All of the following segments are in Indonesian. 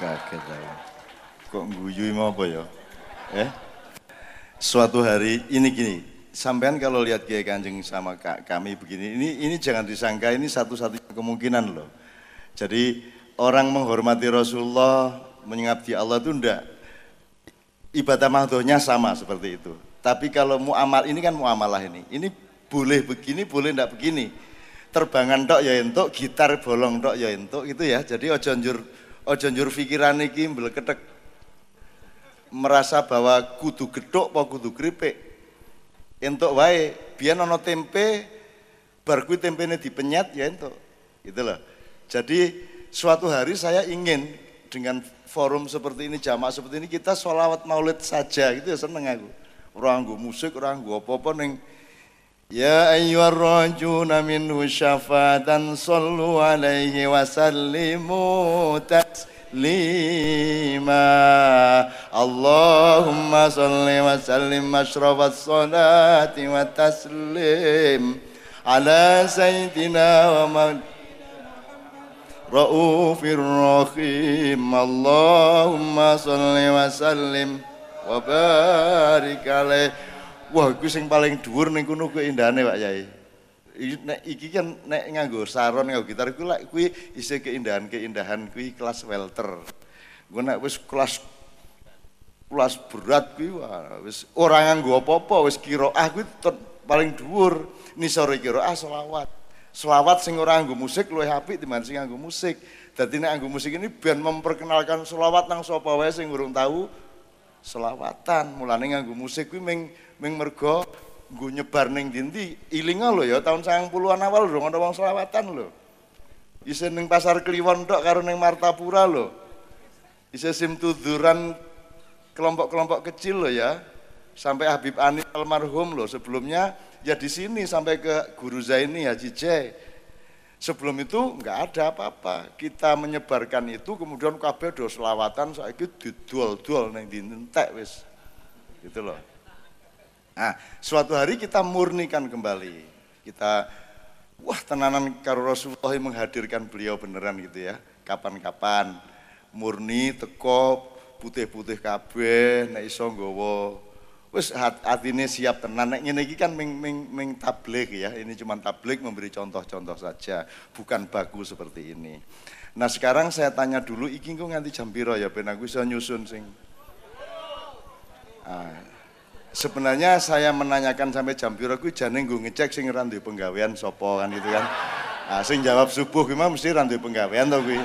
Kaget aku. Kok guyu mau apa ya? Eh? Suatu hari ini gini, sampean kalau lihat Kiai Kanjeng sama kami begini, ini ini jangan disangka ini satu-satunya kemungkinan loh. Jadi orang menghormati Rasulullah, mengabdi Allah itu enggak. Ibadah mahdohnya sama seperti itu. Tapi kalau muamal ini kan muamalah ini. Ini boleh begini, boleh enggak begini. Terbangan tok ya entuk, gitar bolong tok ya entuk gitu ya. Jadi ojo njur ojo njur pikiran iki mbleketek merasa bahwa kudu gedok apa kudu keripik. Entuk wae, biar ana tempe bar kuwi tempene dipenyet ya entuk. Gitu loh. Jadi suatu hari saya ingin dengan forum seperti ini, jamaah seperti ini, kita sholawat maulid saja gitu ya seneng aku. Orang gue musik, orang gue apa-apa neng يا أيها الراجون منه شفاة صلوا عليه وسلموا تسليما. اللهم صل وسلم مشرف الصلاة والتسليم على سيدنا ومولانا رؤوف الرحيم. اللهم صل وسلم وبارك عليه. Wah iku sing paling dhuwur ning kono keindahane Pak Yai nek iki kan nek nganggo saron nganggo gitar iku lak kuwi isih keindahan-keindahan kuwi kelas welter gue nek wis kelas kelas berat kuwi wis ora nganggo apa-apa wis kiroah kuwi paling dhuwur nisore kiroah selawat selawat sing ora nganggo musik luwih apik timbang sing nganggo musik. Dadi nek nganggo musik ini ben memperkenalkan selawat nang sapa wae sing urung tahu selawatan. Mulane nganggo musik kuwi ming ming mergo nggo nyebar ning ndi ilinga lho ya tahun 90-an awal urung ana wong selawatan lho. Isih ning pasar Kliwon tok karo ning Martapura lho. Isih sim tuduran kelompok-kelompok kecil lho ya. Sampai Habib Anil almarhum loh sebelumnya ya di sini sampai ke Guru Zaini Haji J. Sebelum itu nggak ada apa-apa. Kita menyebarkan itu kemudian kabeh do selawatan saiki didual-dual neng dinentek wis. Gitu loh. Nah, suatu hari kita murnikan kembali. Kita wah tenanan karo Rasulullah menghadirkan beliau beneran gitu ya. Kapan-kapan murni teko putih-putih kabeh nek iso nggawa. Wis ini siap tenan. Nek iki kan ming ming ming tablik ya. Ini cuma tablik memberi contoh-contoh saja. Bukan baku seperti ini. Nah sekarang saya tanya dulu iki kok nganti jam piro ya ben? Aku iso nyusun sing. Ah, sebenarnya saya menanyakan sampai jam piro kuwi jane nggo ngecek sing ora duwe penggawean sapa kan gitu kan ah, sing jawab subuh gimana mesti ora duwe penggawean to kuwi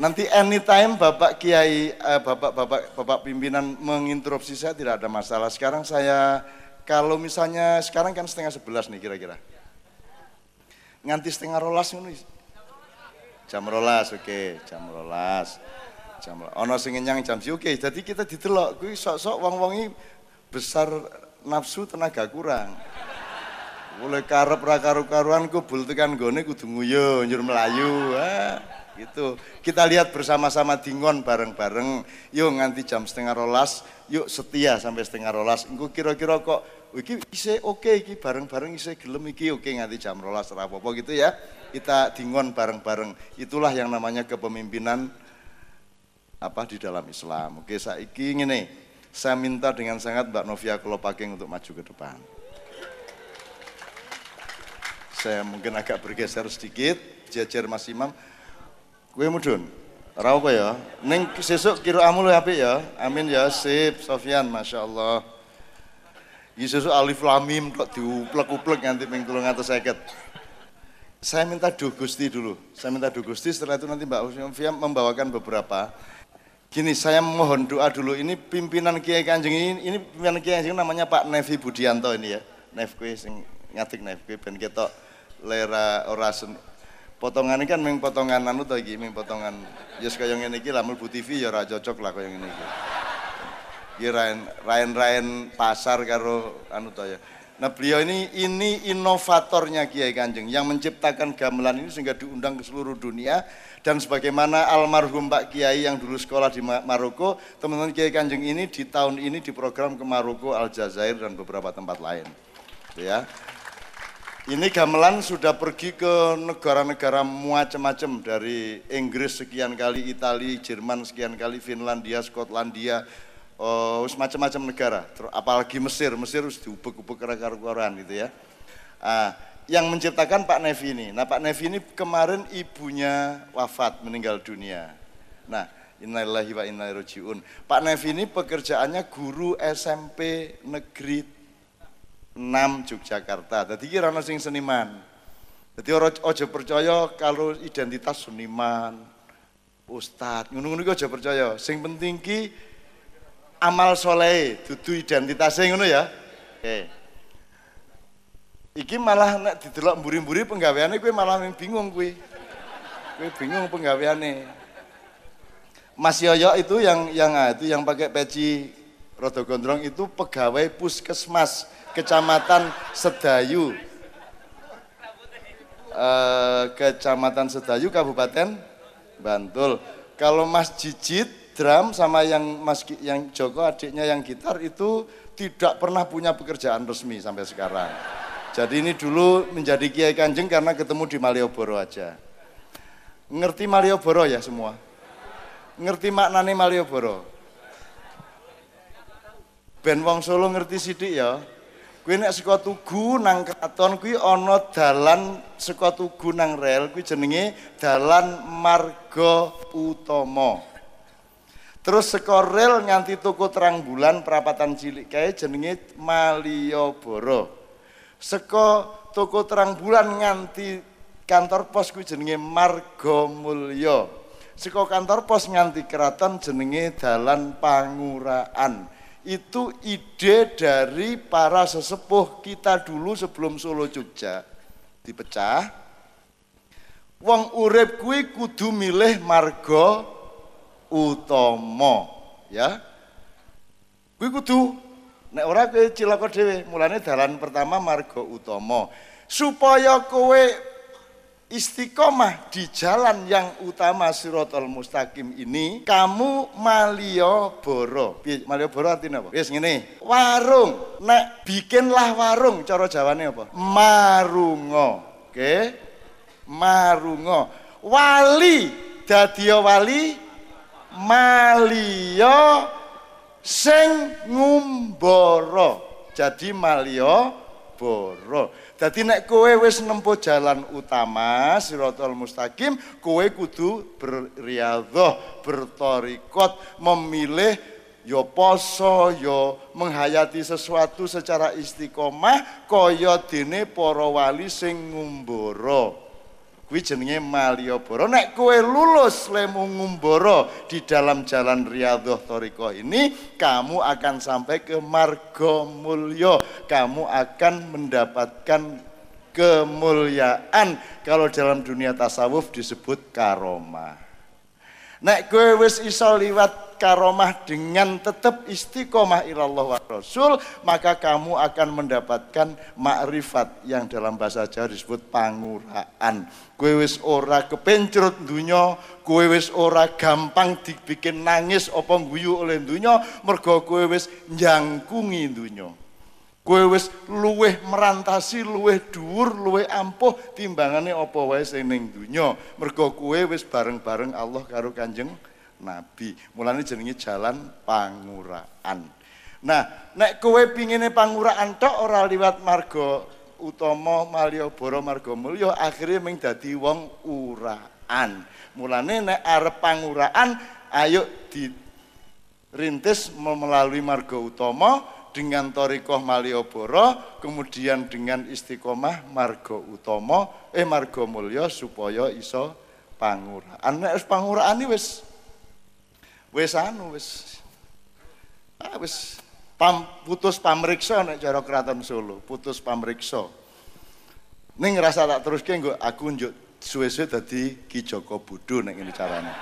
Nanti anytime Bapak Kiai, eh, Bapak pimpinan menginterupsi saya tidak ada masalah. Sekarang saya kalau misalnya sekarang kan setengah sebelas nih kira-kira. Nganti setengah rolas ini. Jam rolas, oke, okay. jam rolas. Jam ono sing yang jam oke. Jadi kita ditelok, kui sok-sok wong-wong ini besar nafsu tenaga kurang. Mulai karep ra karu-karuan ku tekan gone kudu nguyu, njur melayu. Gitu kita lihat bersama-sama dingon bareng-bareng yuk nganti jam setengah rolas yuk setia sampai setengah rolas engko kira-kira kok iki isi oke iki bareng-bareng isi gelem iki oke nganti jam rolas rapopo gitu ya kita dingon bareng-bareng itulah yang namanya kepemimpinan apa di dalam Islam oke saya iki ini saya minta dengan sangat Mbak Novia Kelopaking untuk maju ke depan saya mungkin agak bergeser sedikit jajar Mas Imam Kue mudun. Ora apa ya. Ning sesuk kira amul apik ya. Amin ya. Sip, Sofyan, Masya Allah. Sesuk alif lamim kok diuplek-uplek nganti ping 350. Saya minta duh Gusti dulu. Saya minta duh Gusti setelah itu nanti Mbak Sofia membawakan beberapa. Gini, saya mohon doa dulu. Ini pimpinan Kiai Kanjeng ini, ini pimpinan Kiai Kanjeng namanya Pak Nevi Budianto ini ya. Nev kue sing ngatik Nev kue ben ketok lera ora potongan ini kan meng potongan anu to iki meng potongan yes kaya ngene iki lamun Bu TV ya ora cocok lah kaya ngene iki. Iki rain rain rain pasar karo anu to ya. Nah beliau ini ini inovatornya Kiai Kanjeng yang menciptakan gamelan ini sehingga diundang ke seluruh dunia dan sebagaimana almarhum Pak Kiai yang dulu sekolah di Maroko, teman-teman Kiai Kanjeng ini di tahun ini di program ke Maroko, Aljazair dan beberapa tempat lain. Ya. Ini gamelan sudah pergi ke negara-negara macam-macam dari Inggris sekian kali, Italia, Jerman sekian kali, Finlandia, Skotlandia, oh, macam-macam negara. Apalagi Mesir, Mesir harus diubek-ubek kera-keran gitu ya. Ah, yang menciptakan Pak Nevi ini. Nah Pak Nevi ini kemarin ibunya wafat, meninggal dunia. Nah innalillahi wa inna rojiun. Pak Nevi ini pekerjaannya guru SMP Negeri 6 Yogyakarta. Jadi kira sing seniman. Jadi ojo percaya kalau identitas seniman, ustad, ngono-ngono ojo percaya. Sing penting ki amal soleh, dudu identitasnya ngono ya. Oke. Iki malah nek didelok mburi-mburi penggaweane kowe malah bingung kowe. Kowe bingung penggaweane. Mas Yoyo itu yang yang ah, itu yang pakai peci rodo gondrong itu pegawai puskesmas Kecamatan Sedayu. Eh, Kecamatan Sedayu Kabupaten Bantul. Kalau Mas Jijit drum sama yang Mas yang Joko adiknya yang gitar itu tidak pernah punya pekerjaan resmi sampai sekarang. Jadi ini dulu menjadi Kiai Kanjeng karena ketemu di Malioboro aja. Ngerti Malioboro ya semua? Ngerti maknane Malioboro? Ben wong Solo ngerti sidik ya? Kuwi nek saka Tugu nang Kraton kuwi ana dalan saka Tugu nang rel kuwi jenenge Dalan Marga Utama. Terus saka rel nganti toko terang bulan perapatan cilik kae jenenge Malioboro. Saka toko terang bulan nganti kantor pos kuwi jenenge Marga Mulya. Saka kantor pos nganti keraton jenenge Dalan Panguraan itu ide dari para sesepuh kita dulu sebelum Solo Jogja dipecah. Wong urip kuwi kudu milih marga utama, ya. Kuwi kudu nek ora kowe cilaka dhewe, mulane dalan pertama marga utama. Supaya kowe istiqomah di jalan yang utama Sirotol Mustaqim ini kamu Malioboro. Malioboro artinya apa? Wis ngene, warung. Nek bikinlah warung cara Jawane apa? Marungo. Oke. Marungo. Wali dadi wali Malio sing. Jadi Malio Boro. Jadi nek kowe wis nempuh jalan utama Siratal Mustaqim, kowe kudu berriadhah, bertorikot, memilih yo ya poso, yo ya menghayati sesuatu secara istiqomah kaya dene para wali sing. Kuwi jenenge Malioboro. Nek kowe lulus lemu ngumbara di dalam jalan Riyadhah Thariqah ini, kamu akan sampai ke marga mulya. Kamu akan mendapatkan kemuliaan. Kalau dalam dunia tasawuf disebut karomah. Nek kowe wis iso liwat karomah dengan tetap istiqomah ilallah wa rasul maka kamu akan mendapatkan makrifat yang dalam bahasa Jawa disebut panguraan kue wis ora kepencrut dunya kue wis ora gampang dibikin nangis apa guyu oleh dunya mergo kue wis njangkungi dunya Kue wis luweh merantasi, luweh dhuwur, luweh ampuh timbangane apa wae sing ning donya. Mergo kue wis bareng-bareng Allah karo Kanjeng nabi. Mulane jenenge jalan panguraan. Nah, nek kowe pingine panguraan tok ora liwat marga utama Malioboro marga mulya akhirnya ming dadi wong uraan. Mulane nek arep panguraan ayo dirintis melalui marga utama dengan torikoh Malioboro kemudian dengan istiqomah marga utama eh marga mulya supaya iso panguraan. Nek panguraan wis wis anu wis ah wis pam, putus pamriksa nek cara keraton Solo, putus pamriksa. Ning ngerasa tak teruske nggo aku njuk suwe-suwe dadi Ki Joko Budo nek ngene carane.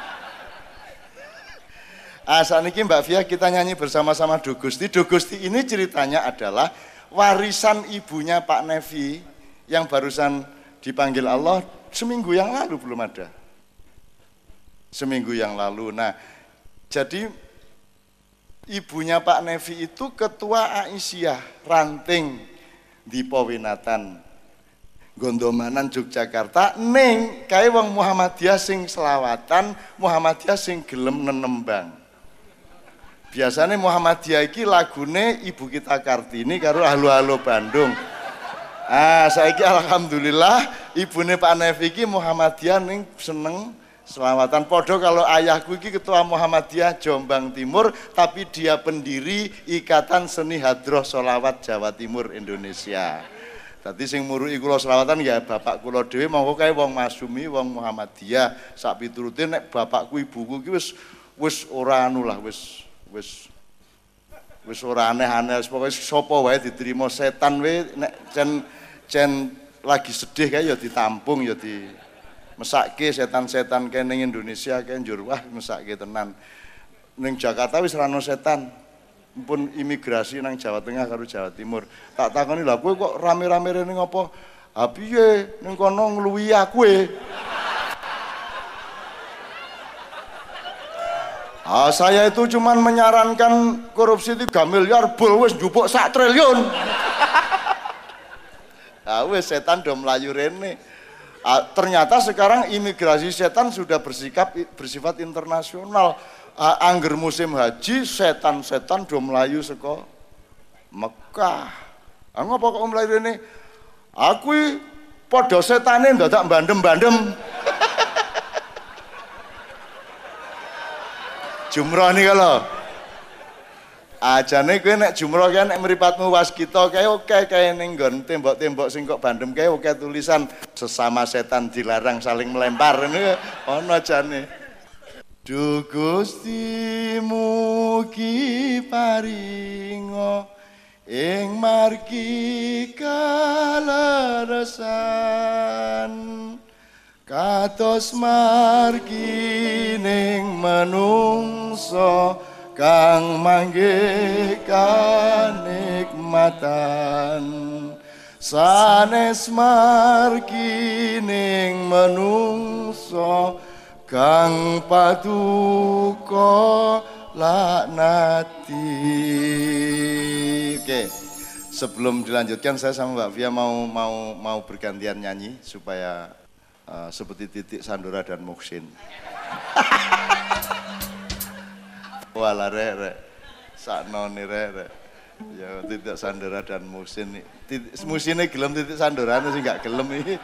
Ah saniki Mbak Fia kita nyanyi bersama-sama Dugusti. Dugusti ini ceritanya adalah warisan ibunya Pak Nevi yang barusan dipanggil Allah seminggu yang lalu belum ada. Seminggu yang lalu. Nah, jadi ibunya Pak Nevi itu ketua Aisyah ranting di Powinatan. Gondomanan Yogyakarta ning kae wong Muhammadiyah sing selawatan, Muhammadiyah sing gelem nenembang. Biasanya Muhammadiyah iki lagune Ibu kita Kartini karo Halo-halo Bandung. Ah, saiki alhamdulillah ibune Pak Nevi iki Muhammadiyah ning seneng selawatan. Podo kalau ayahku iki ketua Muhammadiyah Jombang Timur, tapi dia pendiri Ikatan Seni Hadroh Solawat Jawa Timur Indonesia. Dadi sing muruki kula selawatan ya bapak kula dhewe monggo kae wong Masumi, wong Muhammadiyah. Sak piturute nek bapakku ibuku iki wis wis ora anu lah, wis wis wis ora aneh-aneh, pokoke sapa wae diterima setan we nek cen cen lagi sedih kae ya ditampung ya di mesake setan-setan kene ning Indonesia kae njur wah mesake tenan. Ning Jakarta wis ora setan pun imigrasi nang Jawa Tengah karo Jawa Timur. Tak takoni lah kowe kok rame-rame rene ngopo? Ha piye ning kono ngluwi aku e. Ah, saya itu cuman menyarankan korupsi 3 miliar bol wis njupuk sak triliun. ah wis setan do melayu rene. Ah, ternyata sekarang imigrasi setan sudah bersikap bersifat internasional angger musim haji setan-setan do melayu saka Mekah. Ah ngopo kok melayu ini? Aku padha setane ndadak bandem-bandem. Jumroh nih kalau. Ajane kowe nek jumroh kan nek mripatmu waskita kae oke kae ning nggon tembok-tembok sing kok bandem kae oke tulisan sesama setan dilarang saling melempar. Ngono ana ajane. Du Gusti mugi paringa ing margi kaleresan kados margi ning manungsa kang mangke kanikmatan sanes margi ning manungsa kang paduka laknati. Oke. Sebelum dilanjutkan saya sama Mbak Via mau mau mau bergantian nyanyi supaya uh, seperti Titik Sandora dan Muksin. Wala re re. Sakno ni re re. Ya Titik Sandora dan Muksin. Titik Muksinnya gelem Titik Sandora sih nggak gelem ini.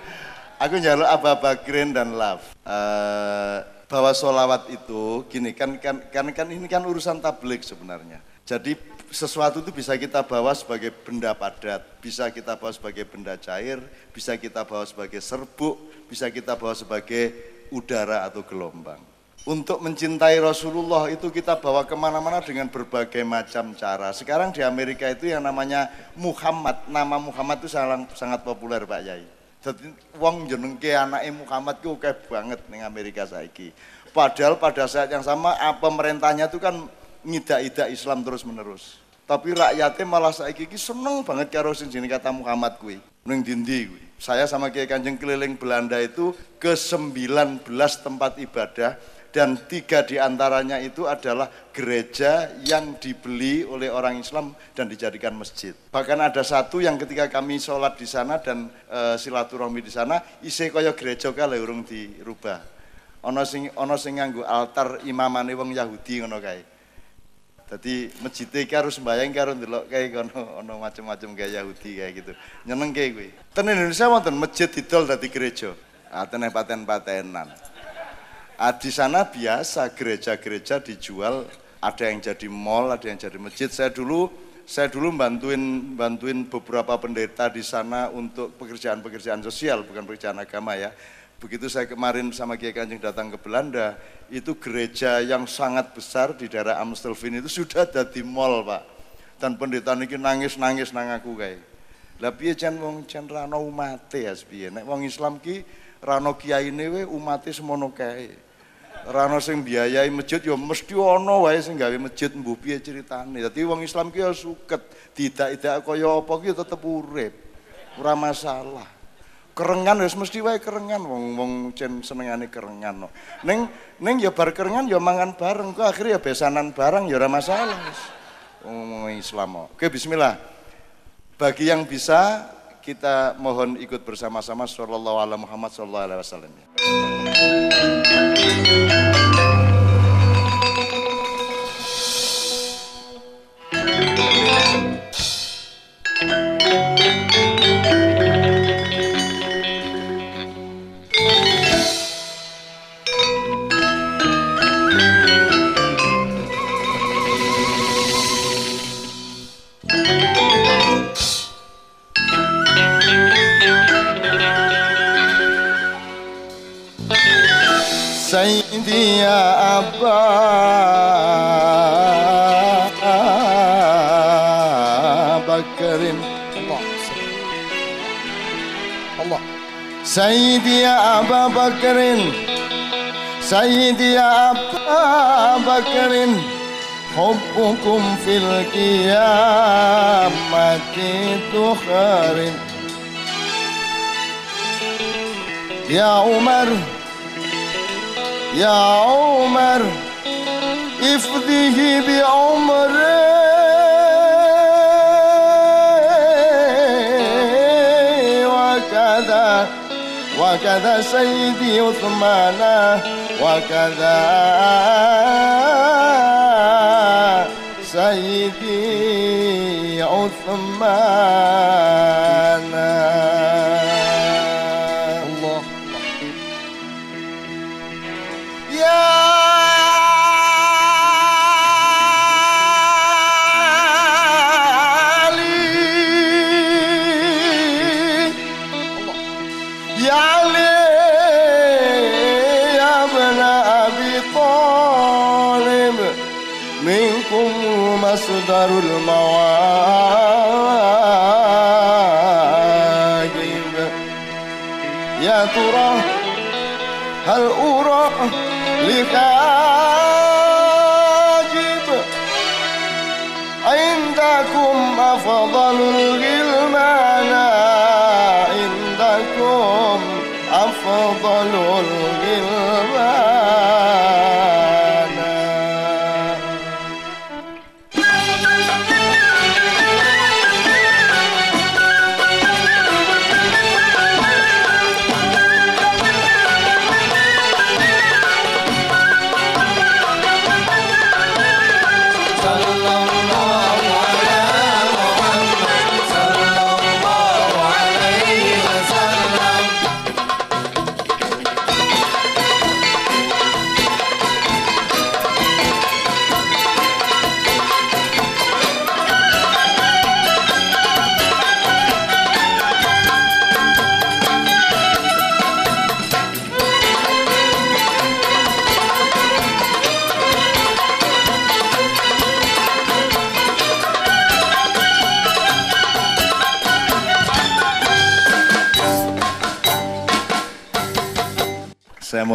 Aku nyaluk Aba Bakrin dan Love. Uh, bahwa solawat itu gini kan kan kan kan ini kan urusan tablik sebenarnya. Jadi sesuatu itu bisa kita bawa sebagai benda padat, bisa kita bawa sebagai benda cair, bisa kita bawa sebagai serbuk, bisa kita bawa sebagai udara atau gelombang. Untuk mencintai Rasulullah itu kita bawa ke mana-mana dengan berbagai macam cara. Sekarang di Amerika itu yang namanya Muhammad, nama Muhammad itu sangat, sangat populer Pak Yai jadi wong jenengke anake Muhammad ku oke banget ning Amerika saiki. Padahal pada saat yang sama pemerintahnya itu kan ngidak-idak Islam terus-menerus. Tapi rakyatnya malah saiki ki seneng banget karo sing jenenge kata Muhammad kuwi. Ning dindi kuwi. Saya sama Kiai Kanjeng keliling Belanda itu ke 19 tempat ibadah dan tiga di antaranya itu adalah gereja yang dibeli oleh orang Islam dan dijadikan masjid. Bahkan ada satu yang ketika kami sholat di sana dan e, silaturahmi di sana, isi kaya gereja kali urung dirubah. Ono sing ono sing nganggo altar imamane wong Yahudi ngono kae. Jadi masjid iki harus sembahyang karo ndelok kae kono ono macam-macam kayak Yahudi kayak gitu. Nyeneng kae kuwi. Ten Indonesia wonten masjid didol dadi gereja. Ah paten-patenan. Ah, di sana biasa gereja-gereja dijual, ada yang jadi mall, ada yang jadi masjid. Saya dulu saya dulu bantuin bantuin beberapa pendeta di sana untuk pekerjaan-pekerjaan sosial, bukan pekerjaan agama ya. Begitu saya kemarin sama Kiai Kanjeng datang ke Belanda, itu gereja yang sangat besar di daerah Amstelveen itu sudah jadi mall, Pak. Dan pendeta niki nangis-nangis nang aku kayak. Lah piye jan wong jan rano umate ya piye? Nek wong Islam ki rano kiyaine we umate semono kae. Rano sing biayai masjid ya mesti ana wae sing gawe masjid mbuh piye critane. Dadi wong Islam ki ya suket, tidak-tidak kaya apa ki ya tetep urip. Ora masalah. Kerengan wis mesti wae kerengan wong wong cen senengane kerengan no. Ning ning ya bar kerengan ya mangan bareng kok akhirnya ya besanan bareng ya ora masalah wis. Wong Islam. Oke bismillah. Bagi yang bisa kita mohon ikut bersama-sama sallallahu alaihi Muhammad sallallahu alaihi wasallam. سيدي يا أبا بكر الله الله سيدي يا أبا بكر سيدي يا أبا بكر حبكم في القيامة تخار يا عمر يا عمر افديه بعمر. وكذا وكذا سيدي عثمان وكذا سيدي عثمان.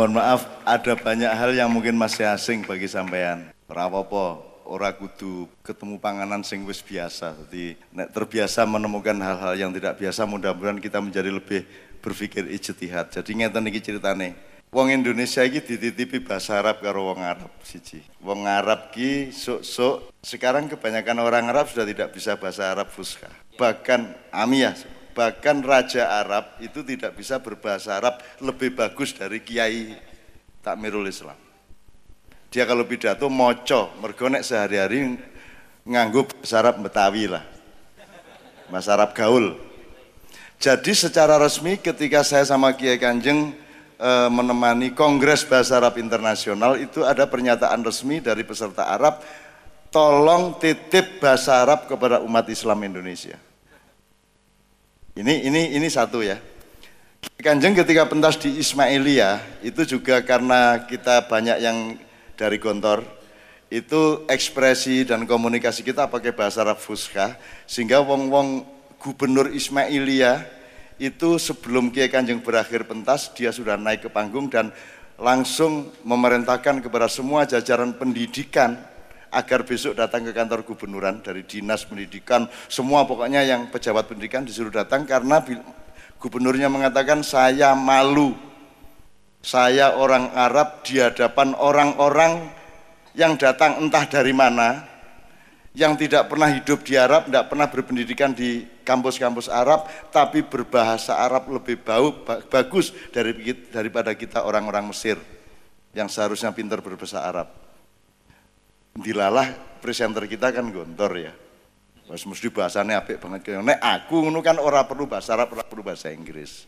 Mohon maaf, ada banyak hal yang mungkin masih asing bagi sampean. Apa-apa, ora kudu ketemu panganan sing wis biasa. Jadi nek terbiasa menemukan hal-hal yang tidak biasa, mudah-mudahan kita menjadi lebih berpikir ijtihad. Jadi ngeten iki ceritane. Wong Indonesia iki dititipi bahasa Arab karo wong Arab siji. Wong Arab ki sok-sok sekarang kebanyakan orang Arab sudah tidak bisa bahasa Arab fusha. Bahkan amiyah bahkan raja Arab itu tidak bisa berbahasa Arab lebih bagus dari kiai takmirul Islam. Dia kalau pidato moco, mergo nek sehari-hari nganggo bahasa Arab Betawi lah. Bahasa Arab gaul. Jadi secara resmi ketika saya sama Kiai Kanjeng eh, menemani Kongres Bahasa Arab Internasional itu ada pernyataan resmi dari peserta Arab tolong titip bahasa Arab kepada umat Islam Indonesia. Ini ini ini satu ya. Kanjeng ketika pentas di Ismailia itu juga karena kita banyak yang dari Gontor itu ekspresi dan komunikasi kita pakai bahasa Arab Fusca sehingga wong-wong gubernur Ismailia itu sebelum Kiai Kanjeng berakhir pentas dia sudah naik ke panggung dan langsung memerintahkan kepada semua jajaran pendidikan agar besok datang ke kantor gubernuran dari dinas pendidikan semua pokoknya yang pejabat pendidikan disuruh datang karena gubernurnya mengatakan saya malu saya orang Arab di hadapan orang-orang yang datang entah dari mana yang tidak pernah hidup di Arab, tidak pernah berpendidikan di kampus-kampus Arab tapi berbahasa Arab lebih bau bagus dari daripada kita orang-orang Mesir yang seharusnya pintar berbahasa Arab. Dilalah presenter kita kan gontor ya. Wes mesti bahasanya apik banget nek aku ngono kan ora perlu bahasa Arab, ora perlu bahasa Inggris.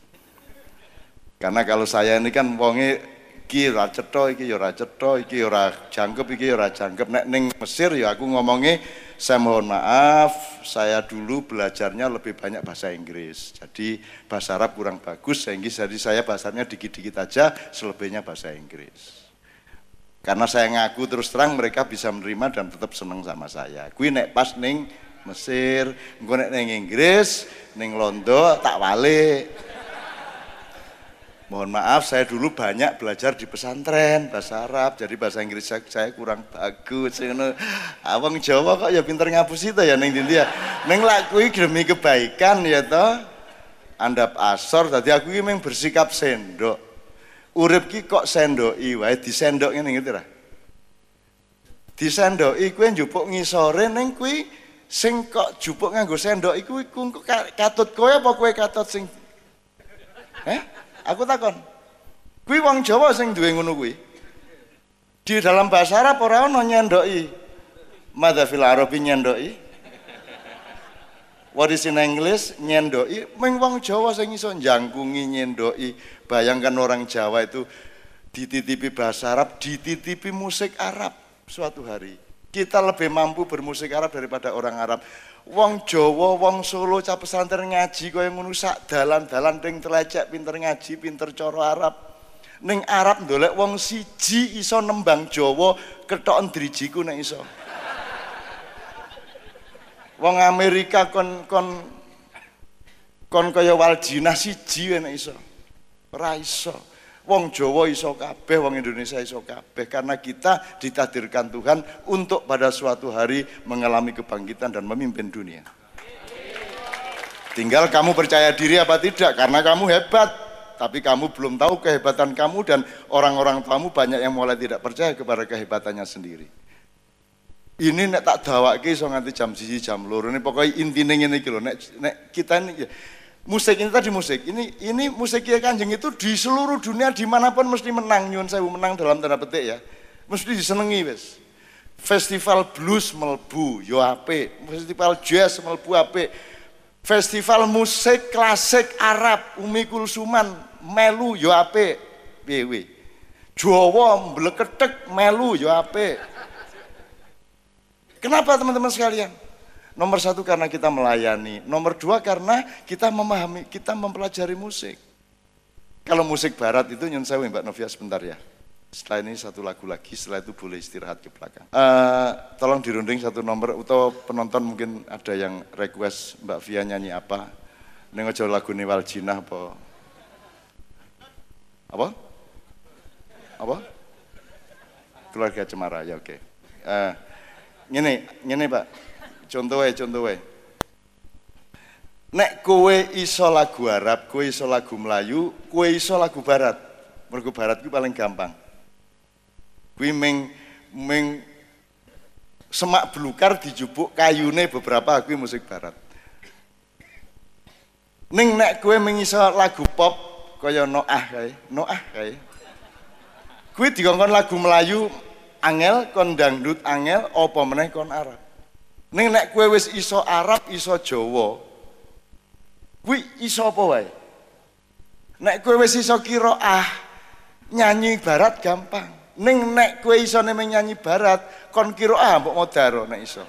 Karena kalau saya ini kan wonge iki ora cetha, iki ya ora cetha, iki ya ora jangkep, iki ya ora jangkep. Nek ning Mesir ya aku ngomongnya saya mohon maaf, saya dulu belajarnya lebih banyak bahasa Inggris. Jadi bahasa Arab kurang bagus, sehingga jadi saya bahasanya dikit-dikit aja, selebihnya bahasa Inggris. Karena saya ngaku terus terang mereka bisa menerima dan tetap seneng sama saya. Kui nek pas ning Mesir, gue nek ning Inggris, ning Londo tak wale. Mohon maaf, saya dulu banyak belajar di pesantren bahasa Arab, jadi bahasa Inggris saya, kurang bagus. Awang Jawa kok ya pinter ngapus itu ya neng ya. Neng lakui demi kebaikan ya toh. Andap asor, tadi aku ini bersikap sendok. Urip ki kok sendoki wae disendok ngene ngerti ra? Disendoki kuwi njupuk ngisore ning kuwi sing kok jupuk nganggo sendok iku iku katut kowe apa kowe katut sing Eh? Aku takon. Kuwi wong Jawa sing duwe ngono kuwi. Di dalam bahasa Arab ora ono nyendoki. Madza fil Arabi nyendoki? What is in English? Nyendoki. Meng wong Jawa sing iso njangkungi nyendoki. Bayangkan orang Jawa itu dititipi bahasa Arab, dititipi musik Arab suatu hari. Kita lebih mampu bermusik Arab daripada orang Arab. Wong Jawa, wong Solo, cap pesantren ngaji kaya ngono sak dalan-dalan ning telecek pinter ngaji, pinter cara Arab. Ning Arab ndolek wong siji iso nembang Jawa ketoken drijiku nek iso. Wong Amerika kon kon kon kaya Waljina siji nek iso. Ora iso. Wong Jawa iso kabeh, wong Indonesia iso kabeh karena kita ditakdirkan Tuhan untuk pada suatu hari mengalami kebangkitan dan memimpin dunia. Tinggal kamu percaya diri apa tidak karena kamu hebat, tapi kamu belum tahu kehebatan kamu dan orang-orang kamu banyak yang mulai tidak percaya kepada kehebatannya sendiri. Ini nek tak dawake iso nganti jam siji jam loro. Ini pokoknya intinya ini iki nek, nek kita ini musik ini tadi musik. Ini ini musik ya kanjeng itu di seluruh dunia di mana pun mesti menang nyun saya menang dalam tanda petik ya. Mesti disenengi wes festival blues melbu yo ape festival jazz melbu ape festival musik klasik Arab Umi Kulsuman melu yo ape piye Jawa mbleketek melu yo ape kenapa teman-teman sekalian Nomor satu karena kita melayani. Nomor dua karena kita memahami, kita mempelajari musik. Kalau musik barat itu nyun saya Mbak Novia sebentar ya. Setelah ini satu lagu lagi, setelah itu boleh istirahat ke belakang. Uh, tolong dirunding satu nomor, atau penonton mungkin ada yang request Mbak Via nyanyi apa. Ini aja lagu ini Waljina apa? Apa? Apa? Keluarga Cemara, ya oke. Okay. Uh, ini, ini Pak, Contohnya, contohnya. Nek kowe iso lagu Arab, kowe iso lagu Melayu, kowe iso lagu Barat. Mergo Barat ku paling gampang. Kuwi meng semak belukar dijupuk kayune beberapa kuwi musik barat. Ning nek kowe mengiso lagu pop kaya Noah kae, Noah kae. Kuwi dikongkon lagu Melayu angel kon dangdut angel apa meneh kon Arab. Ning nek kowe wis iso Arab, iso Jawa, kuwi iso apa wae? Nek kowe wis iso ah nyanyi barat gampang. Ning nek kowe iso nemeng nyanyi barat, kon ah mbok modaro nek iso.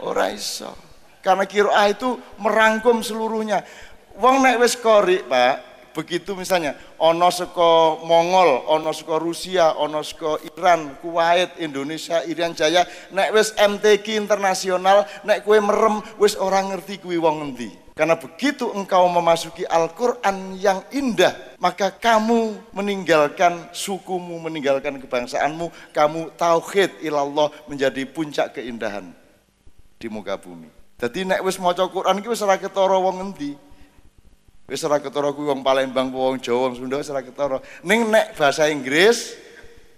Ora iso. Karena ah itu merangkum seluruhnya. Wong nek wis korik, Pak, begitu misalnya ono seko Mongol, ono seko Rusia, ono seko Iran, Kuwait, Indonesia, Irian Jaya, nek wis MTQ internasional, nek kue merem wis orang ngerti kue wong ngendi. Karena begitu engkau memasuki Al-Quran yang indah, maka kamu meninggalkan sukumu, meninggalkan kebangsaanmu, kamu tauhid ilallah menjadi puncak keindahan di muka bumi. Jadi nek wis maca Quran ki wis ora ketara wong ngendi. Wis ora ketara kuwi wong Palembang, wong Jawa, wong Sunda wis ora ketara. Ning nek bahasa Inggris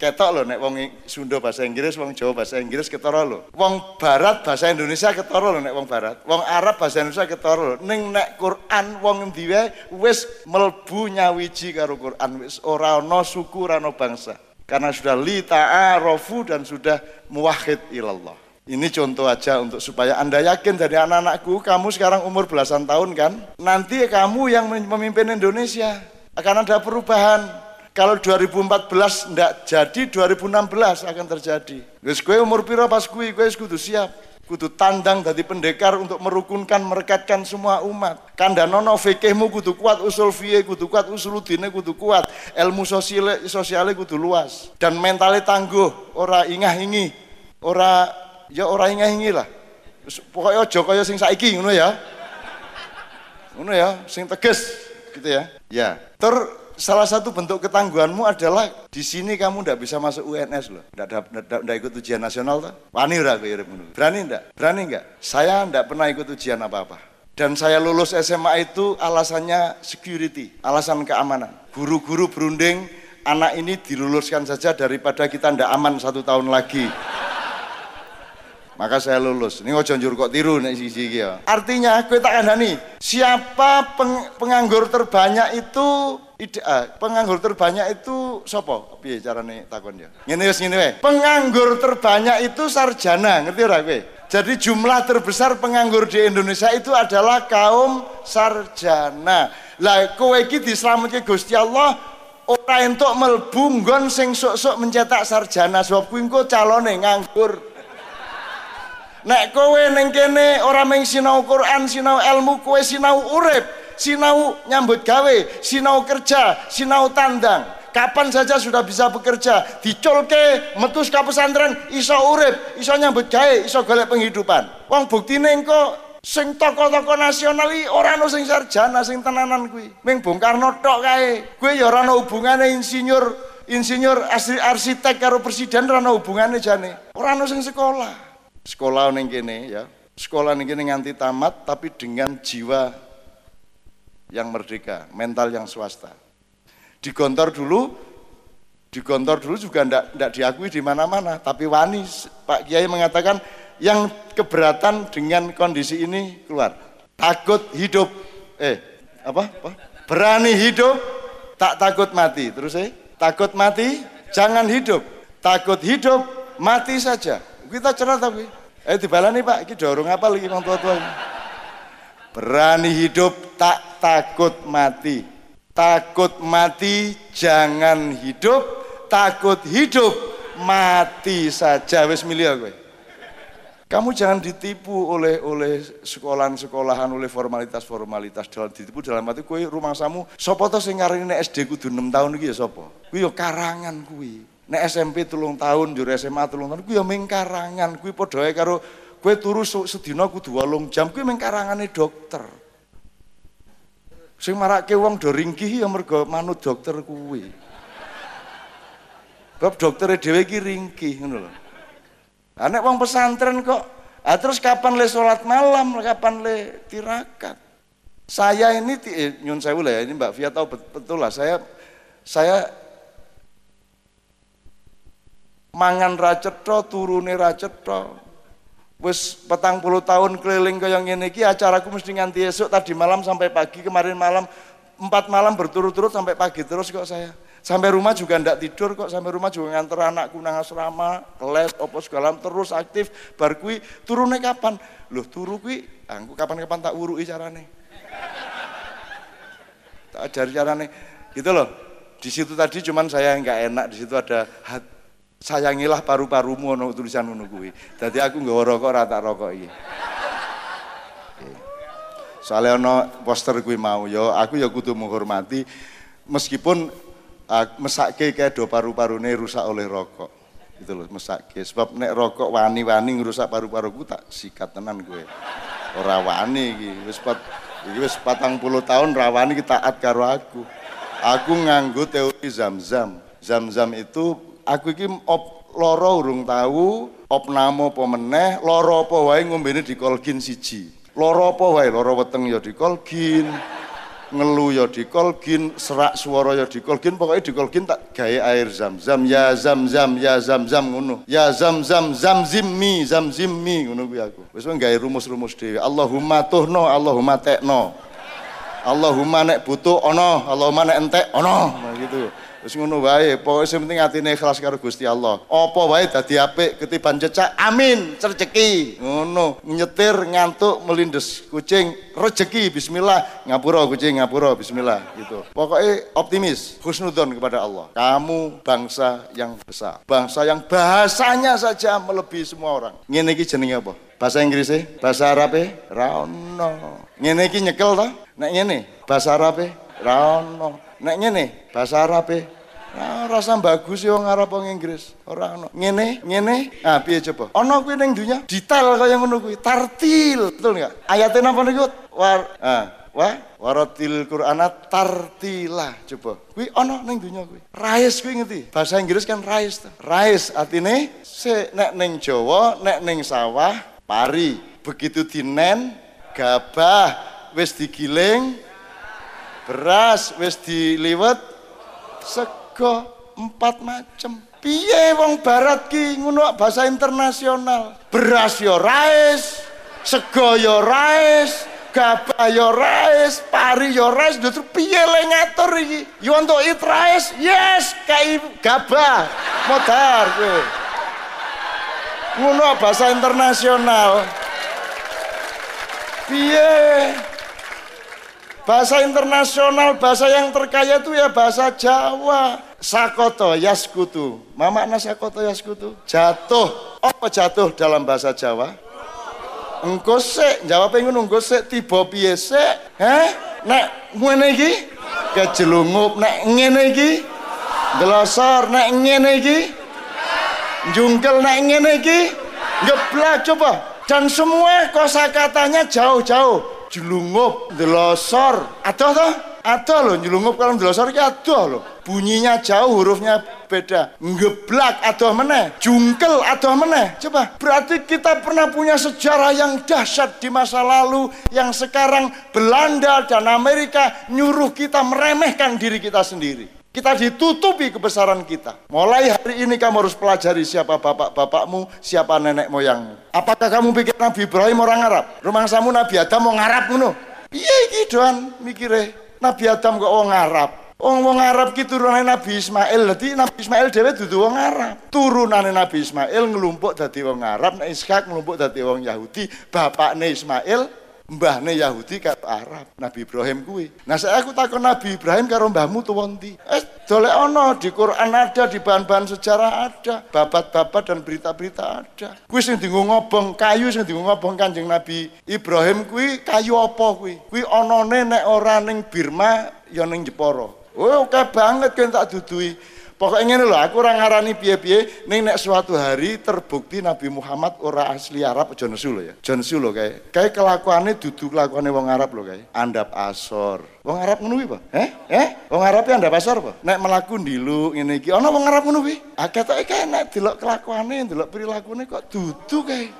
ketok lho nek wong Sunda bahasa Inggris, wong Jawa bahasa Inggris ketara lho. Wong barat bahasa Indonesia ketara lho nek wong barat. Wong Arab bahasa Indonesia ketara lho. Ning nek Quran wong endi wae wis mlebu nyawiji karo Quran, wis ora ana suku, ora ana bangsa. Karena sudah li ta'arofu dan sudah muwahhid ilallah. Ini contoh aja untuk supaya Anda yakin dari anak-anakku, kamu sekarang umur belasan tahun kan? Nanti kamu yang memimpin Indonesia. Akan ada perubahan kalau 2014 ndak jadi 2016 akan terjadi. Wis kowe umur pira pas kuwi kowe kudu siap. Kudu tandang dari pendekar untuk merukunkan merekatkan semua umat. Kandanono fikihmu kudu kuat, usul fiye kudu kuat, usul udine kudu kuat, ilmu sosial sosiale kudu luas dan mentalnya tangguh, ora ingah-ingi, ora ya ora ingah-ingi lah. Pokoknya aja kaya sing saiki ngono ya. Ngono ya, sing tegas gitu ya. Ya. Ter salah satu bentuk ketangguhanmu adalah di sini kamu tidak bisa masuk UNS loh, tidak ikut ujian nasional tuh. Wani ora Berani enggak? Berani enggak? Saya enggak pernah ikut ujian apa-apa. Dan saya lulus SMA itu alasannya security, alasan keamanan. Guru-guru berunding anak ini diluluskan saja daripada kita ndak aman satu tahun lagi. Maka saya lulus. Ini ojo njur kok tiru nek sisi ya. Artinya gue tak kandhani, siapa peng, penganggur terbanyak itu ide, ah, penganggur terbanyak itu sopo? Piye carane takon ya? Ngene wis ngene. Penganggur terbanyak itu sarjana, ngerti ora kowe? Jadi jumlah terbesar penganggur di Indonesia itu adalah kaum sarjana. Lah kowe iki dislametke Gusti Allah ora entuk mlebu nggon sing sok-sok mencetak sarjana sebab kuwi engko calone nganggur. Nek kowe ning kene ora mung sinau Quran, sinau ilmu, kowe sinau urip, sinau nyambut gawe, sinau kerja, sinau tandang. Kapan saja sudah bisa bekerja, diculke metus ka pesantren, iso urip, iso nyambut gawe, iso golek penghidupan. Wong buktine engko sing tokoh-tokoh nasional ora ono sing sarjana sing tenanan kuwi. Ming Bung Karno tok kae. Kuwi ya ora ono hubungane insinyur insinyur arsitek karo presiden ora ono hubungane jane. Ora ono sing sekolah sekolah neng kene ya. Sekolah neng kene nganti tamat tapi dengan jiwa yang merdeka mental yang swasta. Di gontor dulu di gontor dulu juga ndak ndak diakui di mana-mana tapi wani. Pak Kiai mengatakan yang keberatan dengan kondisi ini keluar. Takut hidup eh apa, apa? berani hidup tak takut mati. Terus eh takut mati jangan hidup. Takut hidup mati saja kita cerah tapi. Eh dibalani Pak, iki dorong apa lagi wong tua-tua ini. Berani hidup tak takut mati. Takut mati jangan hidup, takut hidup mati saja wis gue. Kamu jangan ditipu oleh oleh sekolahan-sekolahan, oleh formalitas-formalitas dalam ditipu dalam arti kue rumah samu. Sopo to sing ngarani SD kudu 6 tahun iki ya sopo? Kuwi ya karangan kuwi. Nek SMP tulung tahun, jur SMA tulung tahun, kuwi ya mengkarangan, padha ae karo kowe turu sedina kudu 8 jam, kuwi mengkarangane dokter. Sing marake wong do ringkih ya mergo manut dokter kuwi. Bab doktere dhewe iki ringkih ngono lho. Lah nek pesantren kok ah terus kapan le sholat malam, kapan le tirakat? Saya ini eh, nyun sewu lah ya, ini Mbak Fia tahu betul lah saya saya mangan ra cetha turune ra cetha. Wis petang puluh tahun keliling kaya ngene iki acaraku mesti nganti esok tadi malam sampai pagi kemarin malam empat malam berturut-turut sampai pagi terus kok saya. Sampai rumah juga ndak tidur kok sampai rumah juga nganter anakku nang asrama les opo segala terus aktif bar kuwi turune kapan? Loh turu kuwi aku kapan-kapan tak urui carane. Tak ajari carane. Gitu loh. Di situ tadi cuman saya nggak enak di situ ada sayangilah paru-parumu ono tulisan ngono kuwi. Dadi aku nggawa rokok ora tak rokok iki. Soalnya ono poster kuwi mau ya aku ya kudu menghormati meskipun uh, mesake kayak do paru-parune rusak oleh rokok. Itu loh mesake. Sebab nek rokok wani-wani ngerusak paru-paruku tak sikat tenan gue. Ora wani iki. Wis pat iki wis 40 tahun rawani kita taat karo aku. Aku nganggo teori zam-zam. Zam-zam itu aku iki op loro urung tahu opnamo apa meneh loro apa wae ngombene dikolgin siji loro apa wae loro weteng ya dikolgin ngelu ya dikolgin, serak suara ya dikolgin, pokoknya dikolgin tak gaya air zam-zam, ya zam-zam, ya zam-zam ngono. Ya zam-zam, zam-zimmi, zam-zimmi ngono kuwi aku. Wis gawe rumus-rumus dhewe. Allahumma tuhno, Allahumma tekno. Allahumma nek butuh ono, Allahumma nek entek ono, nah gitu. Wis ngono wae, pokoke sing penting atine ikhlas karo Gusti Allah. Apa wae dadi apik ketiban cecak, amin, rezeki. Ngono, nyetir ngantuk melindes kucing, rezeki bismillah, ngapura kucing ngapura bismillah gitu. Pokoknya optimis, husnudzon kepada Allah. Kamu bangsa yang besar, bangsa yang bahasanya saja melebihi semua orang. Ngene iki jenenge apa? Bahasa Inggris e, bahasa Arab e, ra ono. Ngene iki nyekel to? Nek ngene, bahasa Arab e, ra ono. Nek ngene bahasa Arab e. Nah, rasa bagus ya wong Arab wong Inggris. Ora ono. Ngene, ngene. Ah, piye coba? Ono kuwi ning dunya detail kaya ngono kuwi. Tartil, betul enggak? Ayatnya napa niku? War ah, wa waratil Qur'ana tartila. Coba. Kuwi ono ning dunya kuwi. Rais kuwi ngerti? Bahasa Inggris kan rais to. Rais artine se nek ning Jawa, nek sawah, pari. Begitu dinen, gabah wis digiling, beras wis diliwet sego empat macam piye wong barat ki ngono bahasa internasional? Beras yo rais sego yo rais gabah yo rais pari yo rais terus piye le ngatur iki? You want to eat rice yes kai gabah modar kowe. Ngono bahasa internasional. Piye Bahasa internasional, bahasa yang terkaya itu ya bahasa Jawa. Sakoto yaskutu. Mama makna sakoto yaskutu? Jatuh. Apa jatuh dalam bahasa Jawa? Engko sik, jawab ngono engko sik tiba piye sik? Heh? Nek ngene iki kejelungup, nek ngene iki glosor, nek ngene iki jungkel, nek ngene iki geblak coba. Dan semua kosakatanya jauh-jauh jelungup, delosor. Adoh toh? Adoh loh, jelungup kalau delosor iki adoh loh. Bunyinya jauh, hurufnya beda. Ngeblak adoh meneh, jungkel adoh meneh. Coba, berarti kita pernah punya sejarah yang dahsyat di masa lalu yang sekarang Belanda dan Amerika nyuruh kita meremehkan diri kita sendiri. Kita ditutupi kebesaran kita. Mulai hari ini kamu harus pelajari siapa bapak-bapakmu, siapa nenek moyangmu. Apakah kamu pikir Nabi Ibrahim orang Arab? Rumah samu Nabi Adam mau ngarap ngono. Iya iki doan mikire. Nabi Adam kok wong Arab. Wong wong Arab ki turunane Nabi Ismail. Dadi Nabi Ismail dhewe dudu wong Arab. Turunane Nabi Ismail ngelumpuk dadi wong Arab, nek Ishak ngelumpuk dadi wong Yahudi. Bapakne Ismail mbahne Yahudi karo Arab, Nabi Ibrahim kuwi. Nah saya aku takon Nabi Ibrahim karo mbahmu tuwa ndi? Eh dolek ana di Quran ada, di bahan-bahan sejarah ada, babat-babat dan berita-berita ada. Kuwi sing dienggo ngobong kayu sing dienggo ngobong Kanjeng Nabi Ibrahim kuwi kayu apa kuwi? Kuwi anane nek ora ning Birma ya ning Jepara. Oh, oke banget kan tak dudui. Pokoknya ini loh, aku orang ngarani piye-piye, ning nek suatu hari terbukti Nabi Muhammad ora asli Arab aja nesu ya. Aja loh kayak. Kayak kelakuannya duduk kelakuannya wong Arab loh kayak. Andap asor. Wong Arab ngono Pak? Eh? Eh? Wong Arab ya andap asor Pak? Nek melaku ndilu ngene iki, ana wong Arab ngono kuwi. Akeh kayak nek delok kelakuane, delok perilakune kok duduk kayak.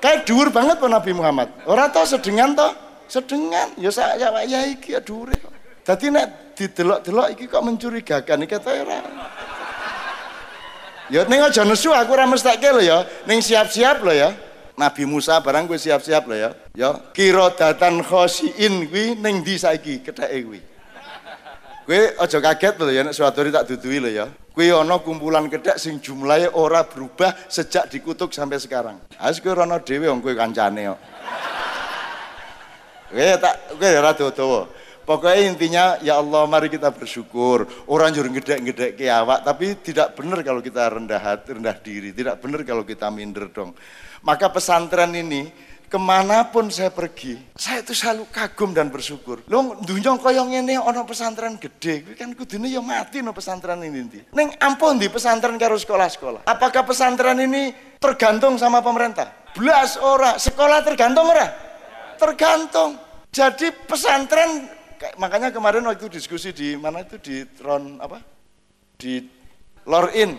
Kayak dhuwur banget Pak Nabi Muhammad. Ora tau sedengan toh? Sedengan. Ya sak ya iki ya dhuwure kok. Dadi nek didelok-delok iki kok mencurigakan iki kata ora. Ya ning aja nesu aku ora mestake lho ya. Ning siap-siap lho ya. Nabi Musa barang gue siap-siap lho ya. Ya kira datan khosiin kuwi ning ndi saiki ketheke kuwi. Kowe aja kaget lho ya nek suatu hari tak dudui lho ya. Kuwi ana kumpulan kedek sing jumlahnya ora berubah sejak dikutuk sampai sekarang. Wis kowe rono dhewe wong kowe kancane kok. Kowe tak kowe ora dawa Pokoknya intinya ya Allah mari kita bersyukur. Orang juru ngedek-ngedek ke awak, tapi tidak benar kalau kita rendah hati, rendah diri. Tidak benar kalau kita minder dong. Maka pesantren ini ke mana pun saya pergi, saya itu selalu kagum dan bersyukur. Lo dunia koyong ini ono pesantren gede, kan kudune ya mati no pesantren ini nanti. Neng ampun di pesantren karo sekolah-sekolah. Apakah pesantren ini tergantung sama pemerintah? Belas ora, sekolah tergantung ora? Tergantung. Jadi pesantren makanya kemarin waktu diskusi di mana itu di Tron apa? Di Lorin.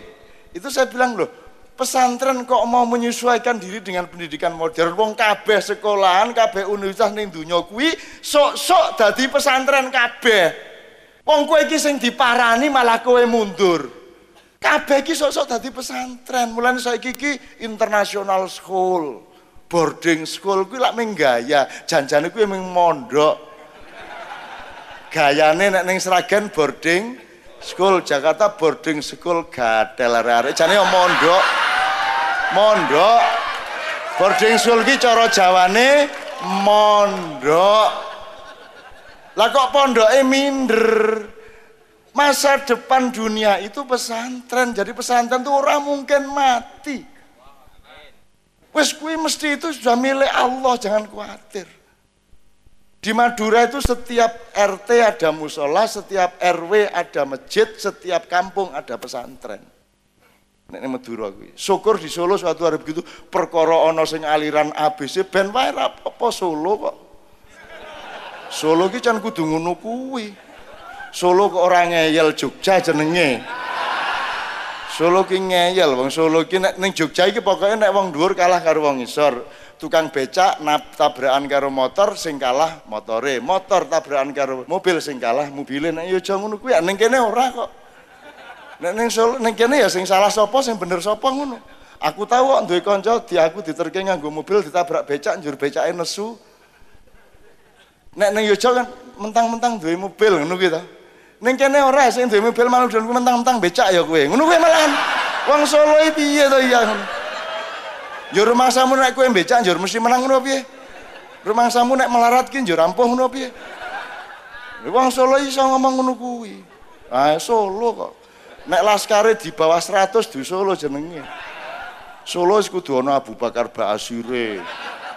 Itu saya bilang loh, pesantren kok mau menyesuaikan diri dengan pendidikan modern? Wong kabeh sekolahan kabeh universitas ning donya kuwi sok-sok dadi pesantren kabeh. Wong kowe iki sing diparani malah kowe mundur. Kabeh iki sok-sok dadi pesantren. Mulane saiki iki international school boarding school kuwi lak ming gaya. Janjane kuwi ming mondok gayane nek ning Sragen boarding school Jakarta boarding school gadel arek-arek. Jane mondok mondok. Boarding school ki cara jawane? Mondok. Lah kok pondoke minder? Masa depan dunia itu pesantren jadi pesantren itu orang mungkin mati. Wes kui mesti itu sudah milik Allah jangan khawatir di Madura itu setiap RT ada musola, setiap RW ada masjid, setiap kampung ada pesantren. Nek Madura kuwi. Syukur di Solo suatu hari begitu perkara ana sing aliran ABC ben wae apa Solo kok. Solo ki can kudu ngono kuwi. Solo kok ora ngeyel Jogja jenenge. Solo ki ngeyel wong Solo ki nek ning Jogja iki pokoke nek wong dhuwur kalah karo wong ngisor. Tukang becak tabrakan karo motor sing kalah motore, motor tabrakan karo mobil sing kalah mobile nek yo aja ngono kuwi ning kene ora kok. Nek ning ning kene ya sing salah sapa sing bener sapa ngono. Aku tahu kok duwe kanca di aku diterke nganggo mobil ditabrak becak njur becake nesu. Nek ning Yogyakarta kan mentang-mentang duwe mobil ngono kuwi ta. Ning kene ora sing duwe mobil malah mentang-mentang becak ya kowe. Ngono kuwi malahan. Wong Solo piye to iya ngono. Yo rumah samu nek kowe becak njur mesti menang ngono piye? Rumah samu nek melarat ki njur ampuh ngono piye? Solo iso ngomong ngono kuwi. Ah Solo kok. Nek laskare di bawah 100 di Solo jenenge. Solo kudu ana Abu Bakar Basire,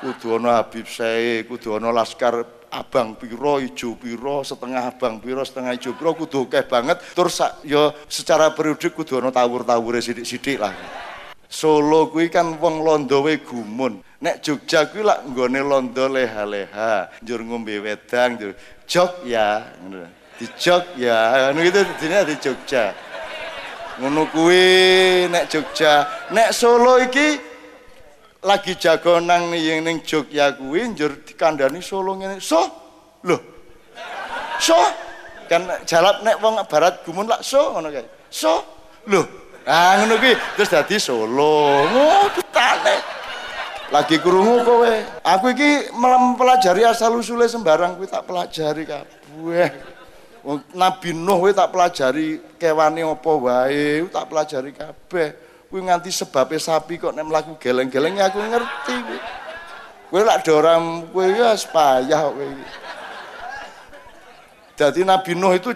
kudu ana Habib Syekh, kudu ana laskar abang piro, ijo piro, setengah abang piro, setengah ijo piro kudu banget. Terus ya secara periodik kudu ana tawur-tawure sithik-sithik lah. Solo kuwi kan wong londo we gumun. Nek Jogja kuwi lak nggone londo leha-leha, njur ngombe wedang, njur jog ya, ngono. Di jog ya, ngono gitu dene di Jogja. Ngono kuwi nek Jogja. Nek Solo iki lagi jago nang ning ning Jogja kuwi njur dikandani Solo ngene. So? Lho so? Kan jalap nek wong barat gumun lak so ngono kae. So? Lho ah ngono kuwi terus dadi Solo ngono tane lagi krungu kowe aku iki mempelajari asal usule sembarang kuwi tak pelajari kabeh Nabi Nuh we tak pelajari kewane apa wae, tak pelajari kabeh. Kuwi nganti sebabe sapi kok nek mlaku geleng-geleng aku ngerti kuwi. Kowe lak doram kowe ya payah kowe. Jadi Nabi Nuh itu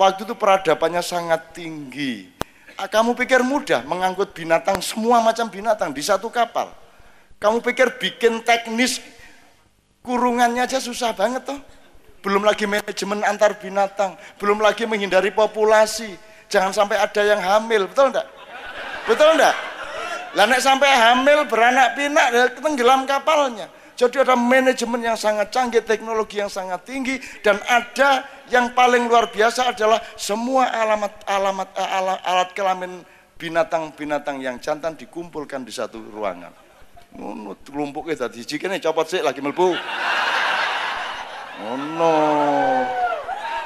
waktu itu peradabannya sangat tinggi. Ah, kamu pikir mudah mengangkut binatang semua macam binatang di satu kapal? Kamu pikir bikin teknis kurungannya aja susah banget toh? belum lagi manajemen antar binatang, belum lagi menghindari populasi. Jangan sampai ada yang hamil, betul enggak? Betul enggak? Lah sampai hamil beranak pinak tenggelam kapalnya. Jadi ada manajemen yang sangat canggih, teknologi yang sangat tinggi dan ada yang paling luar biasa adalah semua alamat alamat eh, alat, alat kelamin binatang-binatang yang jantan dikumpulkan di satu ruangan. Ngono lumpuknya tadi jika copot sih lagi melbu. Ngono.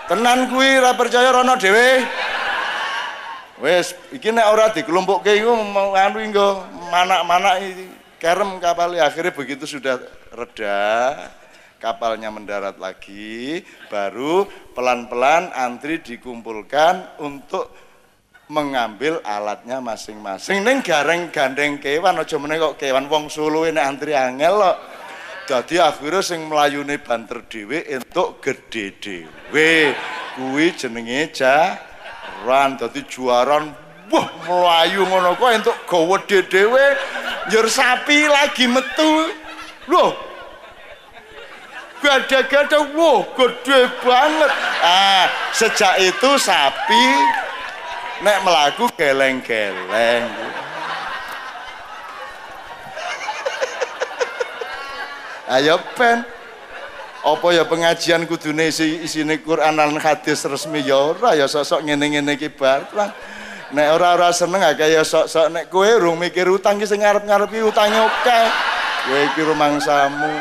Tenan kuwi ora percaya rono dhewe. Wes, iki nek ora dikelumpukke iku mau anu nggo manak-manak kerem kapal akhirnya begitu sudah reda kapalnya mendarat lagi baru pelan-pelan antri dikumpulkan untuk mengambil alatnya masing-masing ning gareng gandeng kewan aja meneh kok kewan wong Solo nek antri angel kok Dadi akhirnya sing mlayune banter dhewe entuk gede dhewe. Kuwi jenenge jaran. Dadi juaran wah melayu ngono kok entuk gede dhewe. Njur sapi lagi metu. Loh. Gada-gada wah gede banget. Ah, sejak itu sapi nek melaku geleng-geleng. ayo pen apa ya pengajian kudune isi isine Quran lan hadis resmi ya ora ya sosok ngene-ngene iki bar nek ora-ora seneng gak kaya sok-sok nek kowe urung mikir utang ki sing ngarep-ngarep ki utange oke. Kowe iki rumangsamu.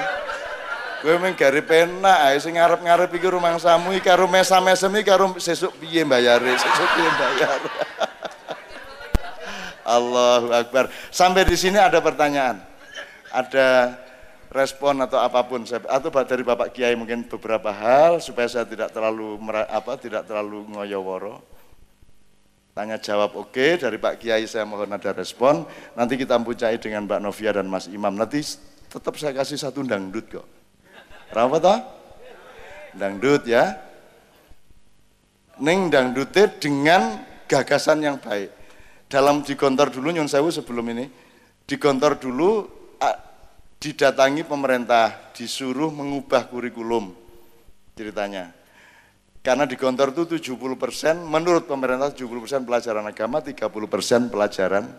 Kowe mung gari penak ae sing ngarep-ngarep iki rumangsamu iki karo mesam-mesem iki karo sesuk piye bayare, sesuk piye bayar. Allahu Akbar. Sampai di sini ada pertanyaan. Ada respon atau apa pun atau dari Bapak Kiai mungkin beberapa hal supaya saya tidak terlalu apa tidak terlalu ngoyoworo. Tanya jawab oke okay. dari Pak Kiai saya mohon ada respon. Nanti kita puncai dengan Mbak Novia dan Mas Imam. Nanti tetap saya kasih satu dangdut kok. Kenapa toh? Dangdut ya. Neng dangdutnya dengan gagasan yang baik. Dalam digontor dulu nyun sewu sebelum ini. Digontor dulu didatangi pemerintah, disuruh mengubah kurikulum ceritanya. Karena di kantor itu 70 persen, menurut pemerintah 70 persen pelajaran agama, 30 persen pelajaran